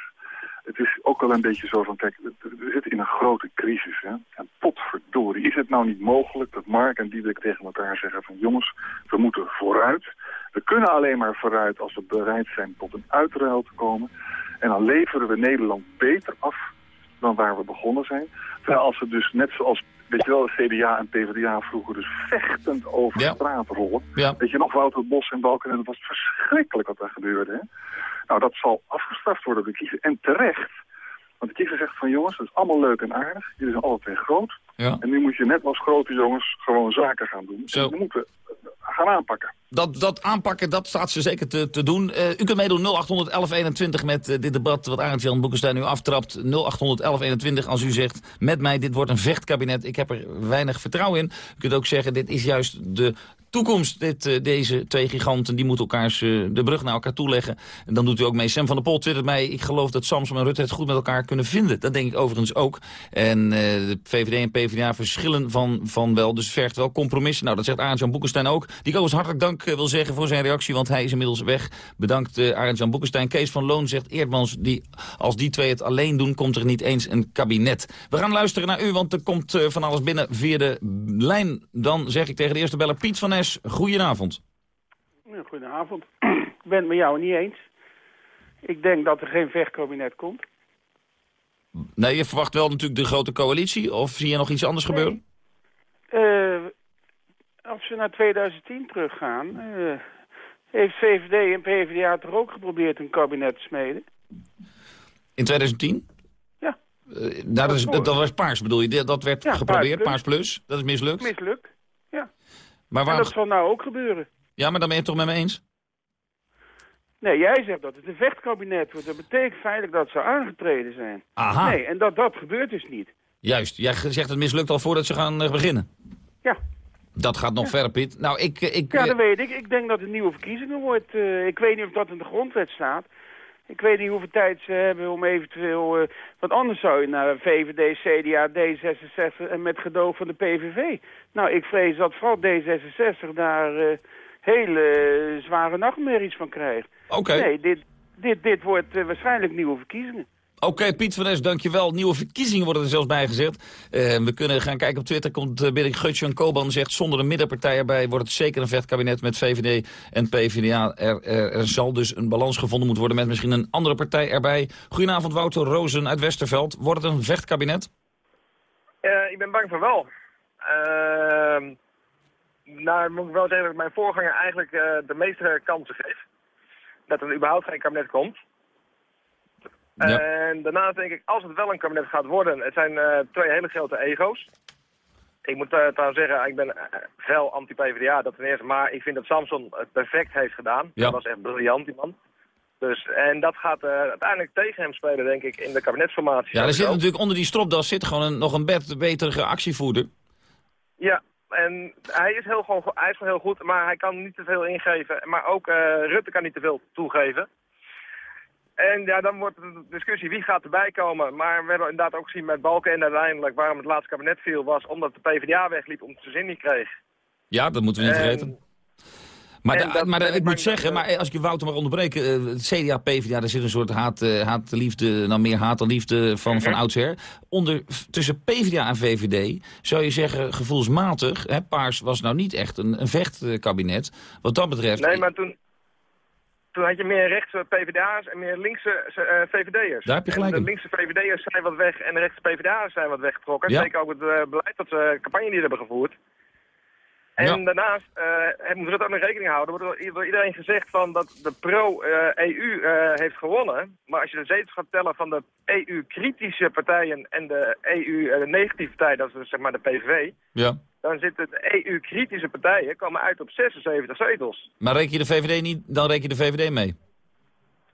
Het is ook wel een beetje zo van, kijk, we zitten in een grote crisis. Hè? En potverdorie, is het nou niet mogelijk dat Mark en Diederik tegen elkaar zeggen van... jongens, we moeten vooruit. We kunnen alleen maar vooruit als we bereid zijn tot een uitruil te komen. En dan leveren we Nederland beter af dan waar we begonnen zijn. Terwijl als we dus net zoals, weet je wel, de CDA en PvdA vroeger dus vechtend over ja. straat rollen. Ja. Weet je nog, Wouter Bos en Balken, dat was verschrikkelijk wat er gebeurde. Hè? Nou, dat zal afgestraft worden door de kiezer. En terecht. Want de kiezer zegt van jongens, dat is allemaal leuk en aardig. Jullie zijn alle twee groot. Ja. En nu moet je net als grote jongens gewoon zaken gaan doen. Zo. We moeten gaan aanpakken. Dat, dat aanpakken, dat staat ze zeker te, te doen. Uh, u kunt meedoen 081121 met uh, dit debat wat Arend Jan Boekenstein nu aftrapt. 081121 als u zegt, met mij, dit wordt een vechtkabinet. Ik heb er weinig vertrouwen in. U kunt ook zeggen, dit is juist de toekomst. Dit, uh, deze twee giganten die moeten elkaars uh, de brug naar elkaar toeleggen. En dan doet u ook mee. Sam van der Pol twittert mij. Ik geloof dat Samson en Rutte het goed met elkaar kunnen vinden. Dat denk ik overigens ook. En uh, de VVD en PvdA verschillen van, van wel. Dus vergt wel compromissen. Nou, dat zegt Arend-Jan Boekenstein ook. Die ik overigens hartelijk dank wil zeggen voor zijn reactie. Want hij is inmiddels weg. Bedankt uh, Arend-Jan Boekenstein. Kees van Loon zegt Eerdmans. Die, als die twee het alleen doen, komt er niet eens een kabinet. We gaan luisteren naar u, want er komt van alles binnen via de lijn. Dan zeg ik tegen de eerste beller Piet van Goedenavond. Goedenavond. Ik ben het met jou niet eens. Ik denk dat er geen vechtkabinet komt. Nee, je verwacht wel natuurlijk de grote coalitie? Of zie je nog iets anders nee. gebeuren? Uh, als we naar 2010 teruggaan... Uh, heeft VVD en PvdA toch ook geprobeerd een kabinet te smeden? In 2010? Ja. Uh, dat, is, dat, was paars bedoel je? Dat werd ja, geprobeerd, paars plus. Dat is mislukt? Mislukt. Maar waarom... En dat zal nou ook gebeuren. Ja, maar dan ben je het toch met me eens? Nee, jij zegt dat het een vechtkabinet wordt. Dat betekent feitelijk dat ze aangetreden zijn. Aha. Nee, en dat, dat gebeurt dus niet. Juist, jij zegt het mislukt al voordat ze gaan uh, beginnen. Ja. Dat gaat nog ja. verder, Piet. Nou, ik, ik, ja, dat weet ik. Ik denk dat het nieuwe verkiezingen wordt. Uh, ik weet niet of dat in de grondwet staat. Ik weet niet hoeveel tijd ze hebben om eventueel... Uh, want anders zou je naar VVD, CDA, D66 en met gedoog van de PVV. Nou, ik vrees dat vooral D66 daar uh, hele zware nachtmerries van krijgt. Oké. Okay. Nee, dit, dit, dit wordt uh, waarschijnlijk nieuwe verkiezingen. Oké, okay, Piet van Es, dankjewel. Nieuwe verkiezingen worden er zelfs bijgezet. Uh, we kunnen gaan kijken op Twitter. Komt uh, binnen Gutjan Koban zegt... zonder een middenpartij erbij wordt het zeker een vechtkabinet met VVD en PvdA. Er, er, er, zal dus een balans gevonden moeten worden met misschien een andere partij erbij. Goedenavond, Wouter Rozen uit Westerveld. Wordt het een vechtkabinet? Uh, ik ben bang voor wel. Ehm, nou, moet ik wel zeggen dat ik mijn voorganger eigenlijk de meeste kansen geef. Dat er überhaupt geen kabinet komt. Ja. En daarnaast denk ik, als het wel een kabinet gaat worden, het zijn uh, twee hele grote ego's. Ik moet uh, trouwens zeggen, ik ben uh, fel anti-PVDA, dat ten eerste. Maar ik vind dat Samson het perfect heeft gedaan. Ja. Dat was echt briljant, die man. Dus, en dat gaat uiteindelijk tegen hem spelen, denk ik, in de kabinetsformatie. Ja, er zit natuurlijk onder die stropdas zit gewoon een, nog een bet, betere actievoerder. Ja, en hij is, heel, gewoon, hij is heel goed, maar hij kan niet te veel ingeven. Maar ook Rutte kan niet te veel toegeven. En ja, dan wordt de discussie wie gaat erbij komen. Maar we hebben inderdaad ook gezien met Balken en uiteindelijk waarom het laatste kabinet viel was omdat de PvdA wegliep omdat ze zin niet kreeg. Ja, dat moeten we niet en, vergeten. Maar, de, dat, maar ik moet zeggen, maar als ik je Wouter maar onderbreken, uh, het CDA, PvdA, daar zit een soort haat, uh, haat-liefde, nou meer haat dan liefde van, van oudsher. Onder, tussen PvdA en VVD zou je zeggen, gevoelsmatig, hè, Paars was nou niet echt een, een vechtkabinet. Wat dat betreft... Nee, maar toen, toen had je meer rechtse PvdA's en meer linkse uh, VVD'ers. Daar heb je gelijk en de linkse VVD'ers zijn wat weg en de rechtse PvdA's zijn wat weggetrokken. Ja. Zeker ook het uh, beleid dat ze campagne die hebben gevoerd. En Ja. daarnaast uh, moeten we dat ook in rekening houden. Er wordt door iedereen gezegd van dat de pro-EU heeft gewonnen. Maar als je de zetels gaat tellen van de EU-kritische partijen en de EU-negatieve partij, dat is dus zeg maar de PVV... Ja. dan zitten de EU-kritische partijen komen uit op 76 zetels. Maar reken je de VVD niet, dan reken je de VVD mee?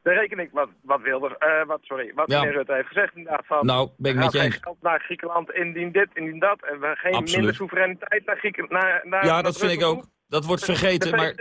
Dan reken ik wat, wat Wilders, uh, wat, sorry, wat Ja. meneer Rutte heeft gezegd inderdaad van... Nou, ben ik met je geen eens. geld naar Griekenland, indien dit, indien dat. En we geen Absoluut. minder soevereigniteit naar Griekenland. Naar, naar, Ja, dat vind ik ook. Dat wordt vergeten, maar...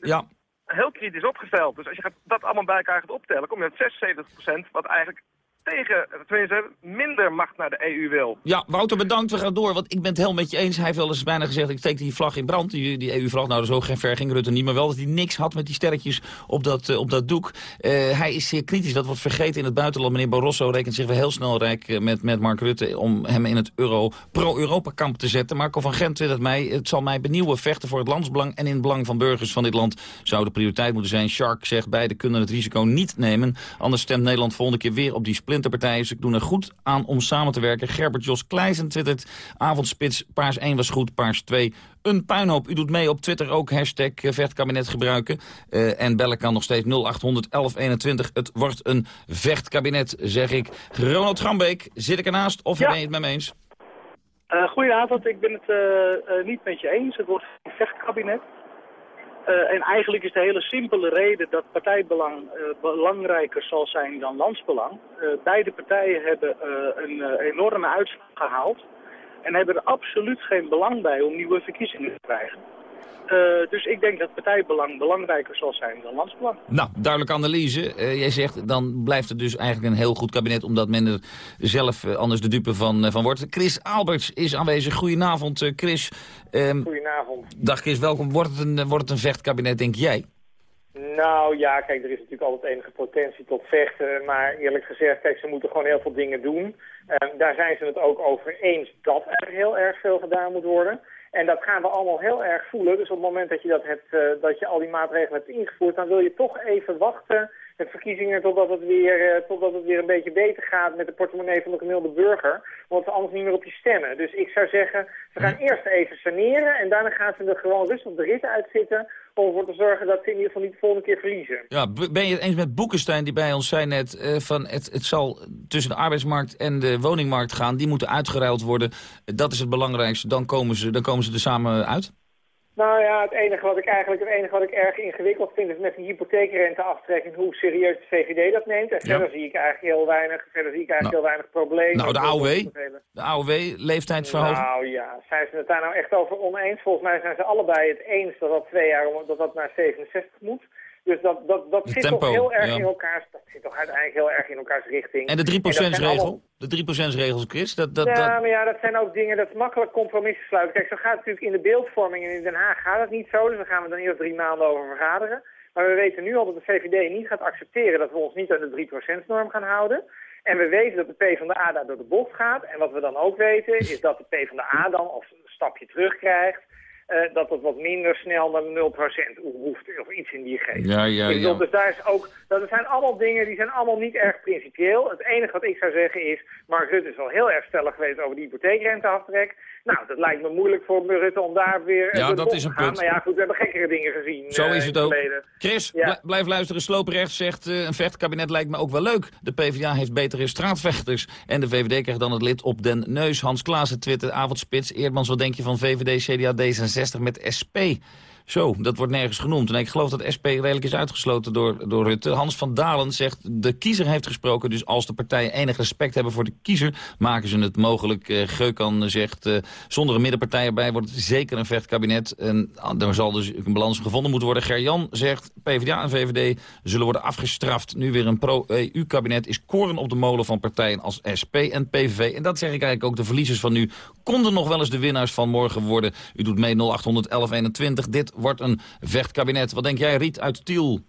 Ja, heel kritisch opgesteld. Dus als je gaat, dat allemaal bij elkaar gaat optellen, kom je op 76% wat eigenlijk tegen, tenminste, minder macht naar de EU wil. Ja, Wouter, bedankt. We gaan door, want ik ben het helemaal met je eens. Hij heeft wel eens bijna gezegd, ik steek die vlag in brand, die, die EU-vlag. Nou, zo geen ver ging Rutte niet, maar wel dat hij niks had met die sterretjes op dat, eh, op dat doek. Eh, hij is zeer kritisch, dat wordt vergeten in het buitenland. Meneer Barroso rekent zich wel heel snel rijk eh, met, met Mark Rutte... om hem in het euro, pro-Europa-kamp te zetten. Marco van Gent twittert mij, het zal mij benieuwen vechten voor het landsbelang... en in het belang van burgers van dit land zou de prioriteit moeten zijn. Shark zegt, beide kunnen het risico niet nemen. Anders stemt Nederland volgende keer weer op die splinterpartijen. Dus ik doe er goed aan om samen te werken. Gerbert Jos Kleijsen twittert, avondspits, paars 1 was goed, paars 2 een puinhoop. U doet mee op Twitter ook hashtag eh, vechtkabinet gebruiken. Eh, en bellen kan nog steeds 0800 1121. Het wordt een vechtkabinet, zeg ik. Ronald Gambeek, zit ik ernaast of Ja. ben je het met me eens? Eh, goedenavond, ik ben het niet met je eens. Het wordt een vechtkabinet. Uh, en eigenlijk is de hele simpele reden dat partijbelang uh, belangrijker zal zijn dan landsbelang. Uh, beide partijen hebben een enorme uitslag gehaald en hebben er absoluut geen belang bij om nieuwe verkiezingen te krijgen. Uh, dus ik denk dat partijbelang belangrijker zal zijn dan landsbelang. Nou, duidelijke analyse. Uh, jij zegt, dan blijft het dus eigenlijk een heel goed kabinet... omdat men er zelf uh, anders de dupe van, van wordt. Chris Alberts is aanwezig. Goedenavond, Chris. Um, Goedenavond. Dag Chris, welkom. Wordt het een, wordt het een vechtkabinet, denk jij? Nou ja, kijk, er is natuurlijk altijd enige potentie tot vechten. Maar eerlijk gezegd, kijk, ze moeten gewoon heel veel dingen doen. daar zijn ze het ook over eens dat er heel erg veel gedaan moet worden... En dat gaan we allemaal heel erg voelen. Dus op het moment dat je, dat, hebt, uh, dat je al die maatregelen hebt ingevoerd... dan wil je toch even wachten met verkiezingen totdat het, weer, uh, totdat het weer een beetje beter gaat... met de portemonnee van de gemiddelde burger. Want ze anders niet meer op je stemmen. Dus ik zou zeggen, ze gaan eerst even saneren... en daarna gaan ze er gewoon rustig de rit uitzitten om ervoor te zorgen dat ze in ieder geval niet de volgende keer verliezen. Ja, ben je het eens met Boekenstein die bij ons zei net... Uh, van het, het zal tussen de arbeidsmarkt en de woningmarkt gaan. Die moeten uitgeruild worden. Dat is het belangrijkste. Dan komen ze, dan komen ze er samen uit? Nou ja, het enige wat ik eigenlijk het enige wat ik erg ingewikkeld vind is met die hypotheekrenteaftrekking hoe serieus de VVD dat neemt. En verder zie ik eigenlijk heel weinig, verder zie ik eigenlijk nou, heel weinig problemen. Nou, de AOW, de AOW leeftijdsverhoging. Nou ja, zijn ze het daar nou echt over oneens? Volgens mij zijn ze allebei het eens dat dat twee jaar dat dat naar 67 moet. Dus dat, dat, dat zit tempo, toch heel erg ja. in elkaars, dat zit toch uiteindelijk heel erg in elkaars richting. En de 3%-regel? De 3%-regels, Chris? Dat, dat, ja, dat... maar ja, dat zijn ook dingen, dat is makkelijk compromissen sluiten. Kijk, zo gaat het natuurlijk in de beeldvorming en in Den Haag gaat het niet zo. Dus daar gaan we dan eerst drie maanden over vergaderen. Maar we weten nu al dat de VVD niet gaat accepteren dat we ons niet aan de 3%-norm gaan houden. En we weten dat de PvdA daar door de bocht gaat. En wat we dan ook weten is dat de PvdA dan als een stapje terugkrijgt. Uh, dat het wat minder snel naar de 0% hoeft, of iets in die geest. Ja, ja, ja. Dus daar is ook, dat zijn allemaal dingen, die zijn allemaal niet erg principieel. Het enige wat ik zou zeggen is, Mark Rutte is wel heel erg stellig geweest over die hypotheekrenteaftrek. Nou, dat lijkt me moeilijk voor Rutte om daar weer Ja, door de dat is te een gaan. punt. Maar ja, goed, we hebben gekkere dingen gezien. Zo uh, is het ook. verleden. Chris, Ja. bl- blijf luisteren. Slooprecht zegt, eh, een vechtkabinet lijkt me ook wel leuk. De PvdA heeft betere straatvechters. En de VVD krijgt dan het lid op den neus. Hans Klaassen, Twitter, avondspits. Eerdmans, wat denk je van VVD, CDA, D66 met SP? Zo, dat wordt nergens genoemd. En ik geloof dat SP redelijk is uitgesloten door, door Rutte. Hans van Dalen zegt, de kiezer heeft gesproken. Dus als de partijen enig respect hebben voor de kiezer... maken ze het mogelijk. Eh Geukan zegt, eh, zonder een middenpartij erbij wordt het zeker een vechtkabinet. En ah, er zal dus een balans gevonden moeten worden. Gerjan zegt, PvdA en VVD zullen worden afgestraft. Nu weer een pro-EU-kabinet is koren op de molen van partijen als SP en PVV. En dat zeg ik eigenlijk ook, de verliezers van nu... konden nog wel eens de winnaars van morgen worden. U doet mee 0800 1121. Dit wordt een vechtkabinet. Wat denk jij, Riet uit Tiel?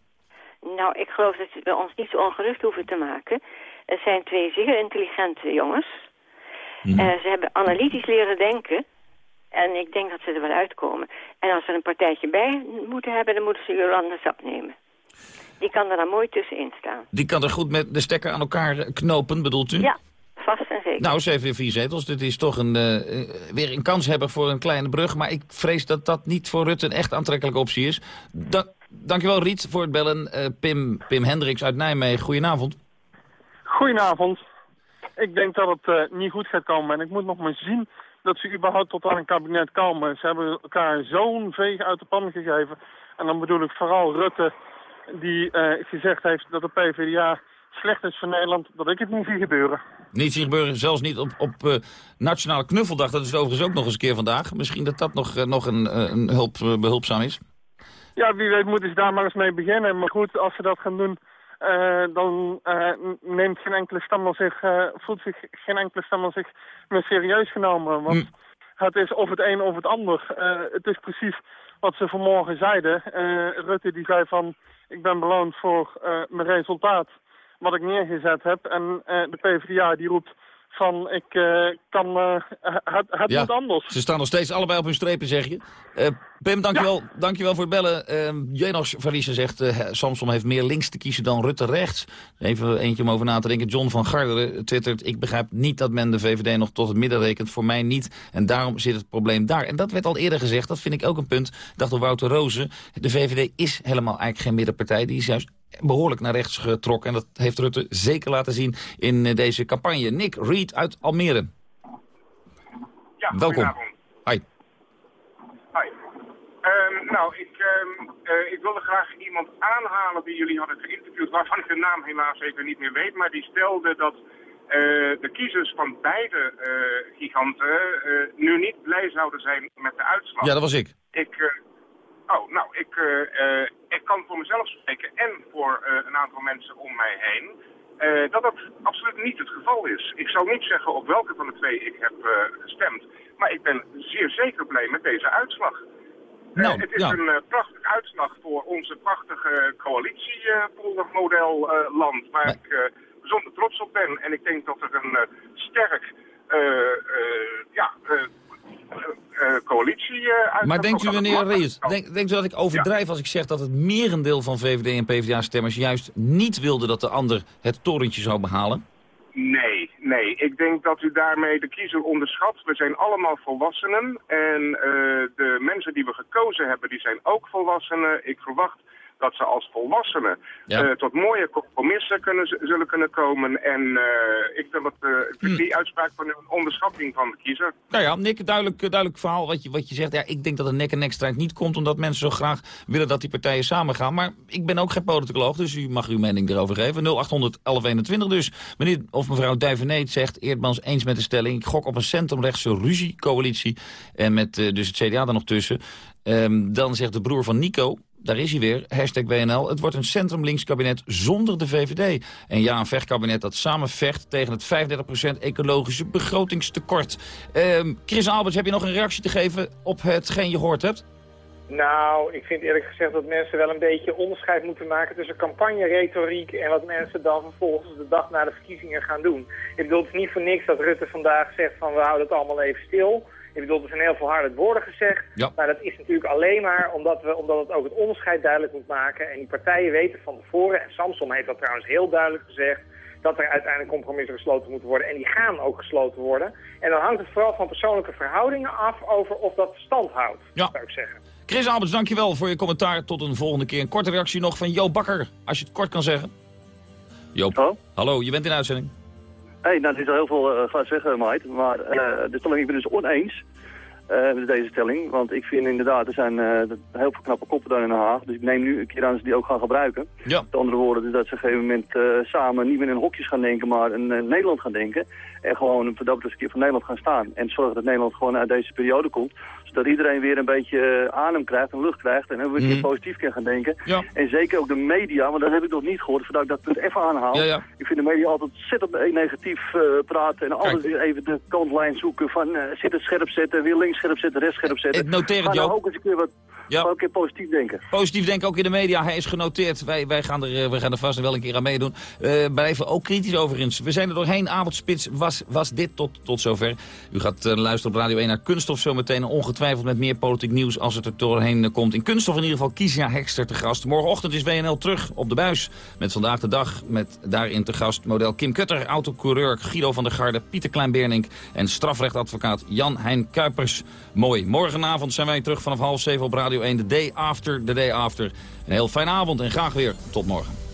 Nou, ik geloof dat we ons niet zo ongerust hoeven te maken. Het zijn twee zeer intelligente jongens. Mhm. Eh, ze hebben analytisch leren denken. En ik denk dat ze er wel uitkomen. En als ze er een partijtje bij moeten hebben, dan moeten ze Jolanda Sap nemen. Die kan er dan mooi tussenin staan. Die kan er goed met de stekker aan elkaar eh, knopen, bedoelt u? Ja, vast en zeker. Nou, ze heeft weer vier zetels. Dit is toch een, eh, eh, weer een kans hebben voor een kleine brug. Maar ik vrees dat dat niet voor Rutte een echt aantrekkelijke optie is. Da dankjewel Riet voor het bellen. Eh, Pim, Pim Hendricks uit Nijmegen, goedenavond. Goedenavond. Ik denk dat het eh, niet goed gaat komen. En ik moet nog maar zien dat ze überhaupt tot aan een kabinet komen. Ze hebben elkaar zo'n veeg uit de pan gegeven. En dan bedoel ik vooral Rutte, die eh, gezegd heeft dat de PvdA slecht is voor Nederland. Dat ik het niet zie gebeuren. Niet zien gebeuren, zelfs niet op, op eh, Nationale Knuffeldag. Dat is overigens ook nog eens een keer vandaag. Misschien dat dat nog, eh, nog een, eh, een hulp, eh, behulpzaam is. Ja, wie weet moeten ze daar maar eens mee beginnen. Maar goed, als ze dat gaan doen, dan neemt geen enkele stemmer zich, voelt zich geen enkele stemmer zich meer serieus genomen. Want het is of het een of het ander. Het is precies wat ze vanmorgen zeiden. Rutte die zei van, ik ben beloond voor mijn resultaat, wat ik neergezet heb. En eh, de PvdA die roept van, ik eh, kan, eh, het, het Ja, moet anders. Ze staan nog steeds allebei op hun strepen, zeg je. Pim, dankjewel, dankjewel voor het bellen. Uh, Jenos Verliezen zegt, Samson heeft meer links te kiezen dan Rutte rechts. Even eentje om over na te denken. John van Garderen twittert, ik begrijp niet dat men de VVD nog tot het midden rekent. Voor mij niet. En daarom zit het probleem daar. En dat werd al eerder gezegd, dat vind ik ook een punt. Dacht door Wouter Rozen. De VVD is helemaal eigenlijk geen middenpartij. Die is juist behoorlijk naar rechts getrokken. En dat heeft Rutte zeker laten zien in eh, deze campagne. Nick Reed uit Almere. Ja, Welkom. Hi. Hi. Ehm, nou, ik, ehm, eh, ik wilde graag iemand aanhalen die jullie hadden geïnterviewd, waarvan ik de naam helaas even niet meer weet, maar die stelde dat eh, de kiezers van beide giganten nu niet blij zouden zijn met de uitslag. Ja, dat was ik. Ik, oh, nou, ik, ik kan voor mezelf spreken en voor een aantal mensen om mij heen. dat dat absoluut niet het geval is. Ik zou niet zeggen op welke van de twee ik heb gestemd. Maar ik ben zeer zeker blij met deze uitslag. Nou, het is een prachtige uitslag voor onze prachtige coalitiepoldermodelland, uh, waar ik bijzonder trots op ben. En ik denk dat er een sterk ja, coalitie uit. Maar denkt u, meneer Rees, denk, denkt u dat ik overdrijf als ik zeg dat het merendeel van VVD en PvdA-stemmers juist niet wilde dat de ander het torentje zou behalen? Nee, nee. Ik denk dat u daarmee de kiezer onderschat. We zijn allemaal volwassenen en uh, de mensen die we gekozen hebben, die zijn ook volwassenen. Ik verwacht dat ze als volwassenen uh, tot mooie compromissen kunnen, zullen kunnen komen. En uh, ik vind dat uh, die uitspraak van een onderschatting van de kiezer. Nou ja, Nick, duidelijk, duidelijk verhaal wat je, wat je zegt. Ja, ik denk dat een nek-en-nek strijd niet komt omdat mensen zo graag willen dat die partijen samengaan. Maar ik ben ook geen politicoloog, dus u mag uw mening erover geven. 0800 1121 dus. Meneer of mevrouw Duiveneet zegt, Eerdmans eens met de stelling. Ik gok op een centrumrechtse ruziecoalitie. En met dus het CDA er nog tussen. Um, dan zegt de broer van Nico, daar is hij weer, hashtag. Het wordt een centrum-links kabinet zonder de VVD. En ja, een vechtkabinet dat samen vecht tegen het 35% ecologische begrotingstekort. Uh, Chris Alberts, heb je nog een reactie te geven op hetgeen je gehoord hebt? Nou, ik vind eerlijk gezegd dat mensen wel een beetje onderscheid moeten maken tussen campagne-retoriek en wat mensen dan vervolgens de dag na de verkiezingen gaan doen. Ik bedoel, het is niet voor niks dat Rutte vandaag zegt van we houden het allemaal even stil. Ik bedoel, er zijn heel veel harde woorden gezegd. Ja. Maar dat is natuurlijk alleen maar omdat, we, omdat het ook het onderscheid duidelijk moet maken. En die partijen weten van tevoren, en Samson heeft dat trouwens heel duidelijk gezegd, dat er uiteindelijk compromissen gesloten moeten worden. En die gaan ook gesloten worden. En dan hangt het vooral van persoonlijke verhoudingen af over of dat stand houdt, ja. zou ik zeggen. Chris Alberts, dankjewel voor je commentaar. Tot een volgende keer. Een korte reactie nog van Joop Bakker, als je het kort kan zeggen. Joop, Hallo, Hallo je bent in uitzending. Hey, nou, er is al heel veel uh, gaan zeggen, Mike. Maar uh, de stelling, ik ben dus oneens met deze stelling. Want ik vind inderdaad, er zijn heel veel knappe koppen daar in Den Haag. Dus ik neem nu een keer aan ze die ook gaan gebruiken. Ja. Met andere woorden, dus dat ze op een gegeven moment samen niet meer in hokjes gaan denken, maar in Nederland gaan denken. En gewoon een keer voor Nederland gaan staan. En zorgen dat Nederland gewoon uit deze periode komt. Zodat iedereen weer een beetje adem krijgt en lucht krijgt. En weer mm. positief kan gaan denken. Ja. En zeker ook de media, want dat heb ik nog niet gehoord. Voordat ik dat punt even aanhaal. Ja, ja. Ik vind de media altijd ontzettend negatief praten. En altijd weer even de kantlijn zoeken van zit het scherp zetten, weer links scherp zetten, rechts scherp zetten. Ik noteer het, nou ook eens een keer wat Ja. ook een keer positief denken. Positief denken ook in de media. Hij is genoteerd. Wij, wij, gaan, er, eh, wij gaan er vast wel een keer aan meedoen. Uh, blijven ook kritisch overigens. We zijn er doorheen. Avondspits was, was dit tot, tot zover. U gaat uh, luisteren op Radio 1 naar Kunststof zometeen. Ongetwijfeld met meer politiek nieuws als het er doorheen uh, komt. In Kunststof in ieder geval Kizia Hekster te gast. Morgenochtend is WNL terug op de buis. Met Vandaag de Dag. Met daarin te gast model Kim Kutter, autocoureur Guido van der Garde, Pieter Klein-Bernink en strafrechtadvocaat Jan Hein Kuipers. Mooi. Morgenavond zijn wij terug vanaf half zeven op Radio 1. The day after, the day after. Een heel fijne avond en graag weer tot morgen.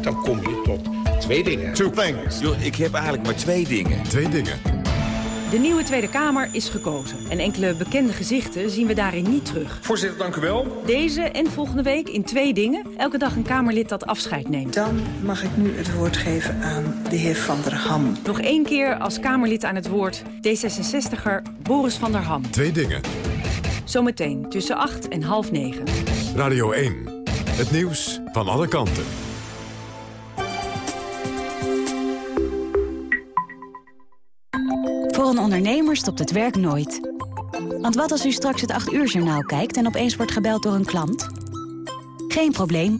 Dan kom je tot twee dingen. Two things. Yo, ik heb eigenlijk maar twee dingen. Twee dingen. De nieuwe Tweede Kamer is gekozen. En enkele bekende gezichten zien we daarin niet terug. Voorzitter, dank u wel. Deze en volgende week in twee dingen. Elke dag een Kamerlid dat afscheid neemt. Dan mag ik nu het woord geven aan de heer Van der Ham. Nog één keer als Kamerlid aan het woord D66er Boris van der Ham. Twee dingen. Zometeen tussen acht en half negen. Radio 1. Het nieuws van alle kanten. Voor een ondernemer stopt het werk nooit. Want wat als u straks het 8 uur journaal kijkt en opeens wordt gebeld door een klant? Geen probleem.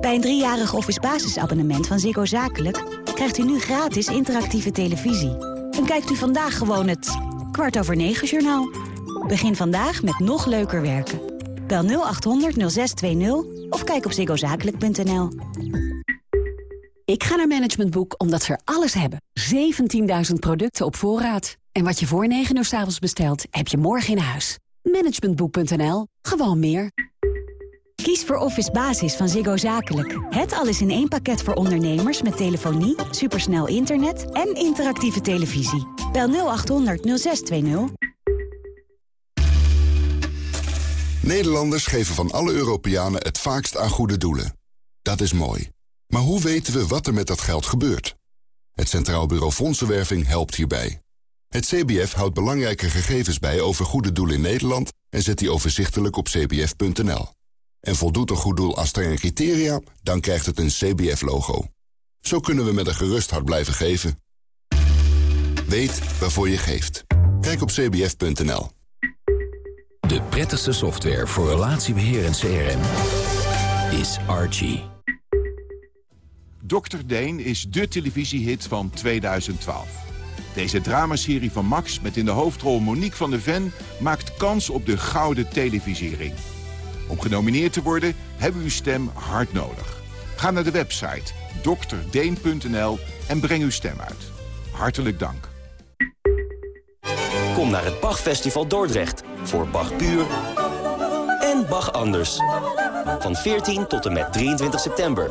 Bij een driejarig office basisabonnement van Ziggo Zakelijk... krijgt u nu gratis interactieve televisie. En kijkt u vandaag gewoon het kwart over negen journaal. Begin vandaag met nog leuker werken. Bel 0800 0620 of kijk op ziggozakelijk.nl. Ik ga naar Management Boek omdat ze er alles hebben. 17.000 producten op voorraad. En wat je voor 9 uur s avonds bestelt, heb je morgen in huis. Managementboek.nl. Gewoon meer. Kies voor Office Basis van Ziggo Zakelijk. Het alles in één pakket voor ondernemers met telefonie, supersnel internet en interactieve televisie. Bel 0800 0620. Nederlanders geven van alle Europeanen het vaakst aan goede doelen. Dat is mooi. Maar hoe weten we wat er met dat geld gebeurt? Het Centraal Bureau Fondsenwerving helpt hierbij. Het CBF houdt belangrijke gegevens bij over goede doelen in Nederland... en zet die overzichtelijk op cbf.nl. En voldoet een goed doel aan strenge criteria, dan krijgt het een CBF-logo. Zo kunnen we met een gerust hart blijven geven. Weet waarvoor je geeft. Kijk op cbf.nl. De prettigste software voor relatiebeheer en CRM is Archie. Dr. Deen is de televisiehit van 2012. Deze dramaserie van Max met in de hoofdrol Monique van der Ven... maakt kans op de gouden televisiering. Om genomineerd te worden hebben we uw stem hard nodig. Ga naar de website drdeen.nl en breng uw stem uit. Hartelijk dank. Kom naar het Bachfestival Dordrecht voor Bach Puur en Bach Anders. Van 14 tot en met 23 september.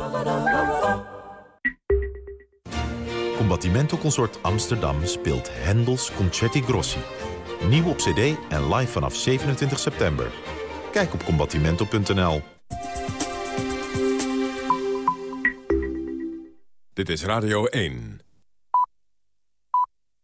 Combattimento Consort Amsterdam speelt Hendels Concerti Grossi. Nieuw op cd en live vanaf 27 september. Kijk op combattimento.nl. Dit is Radio 1.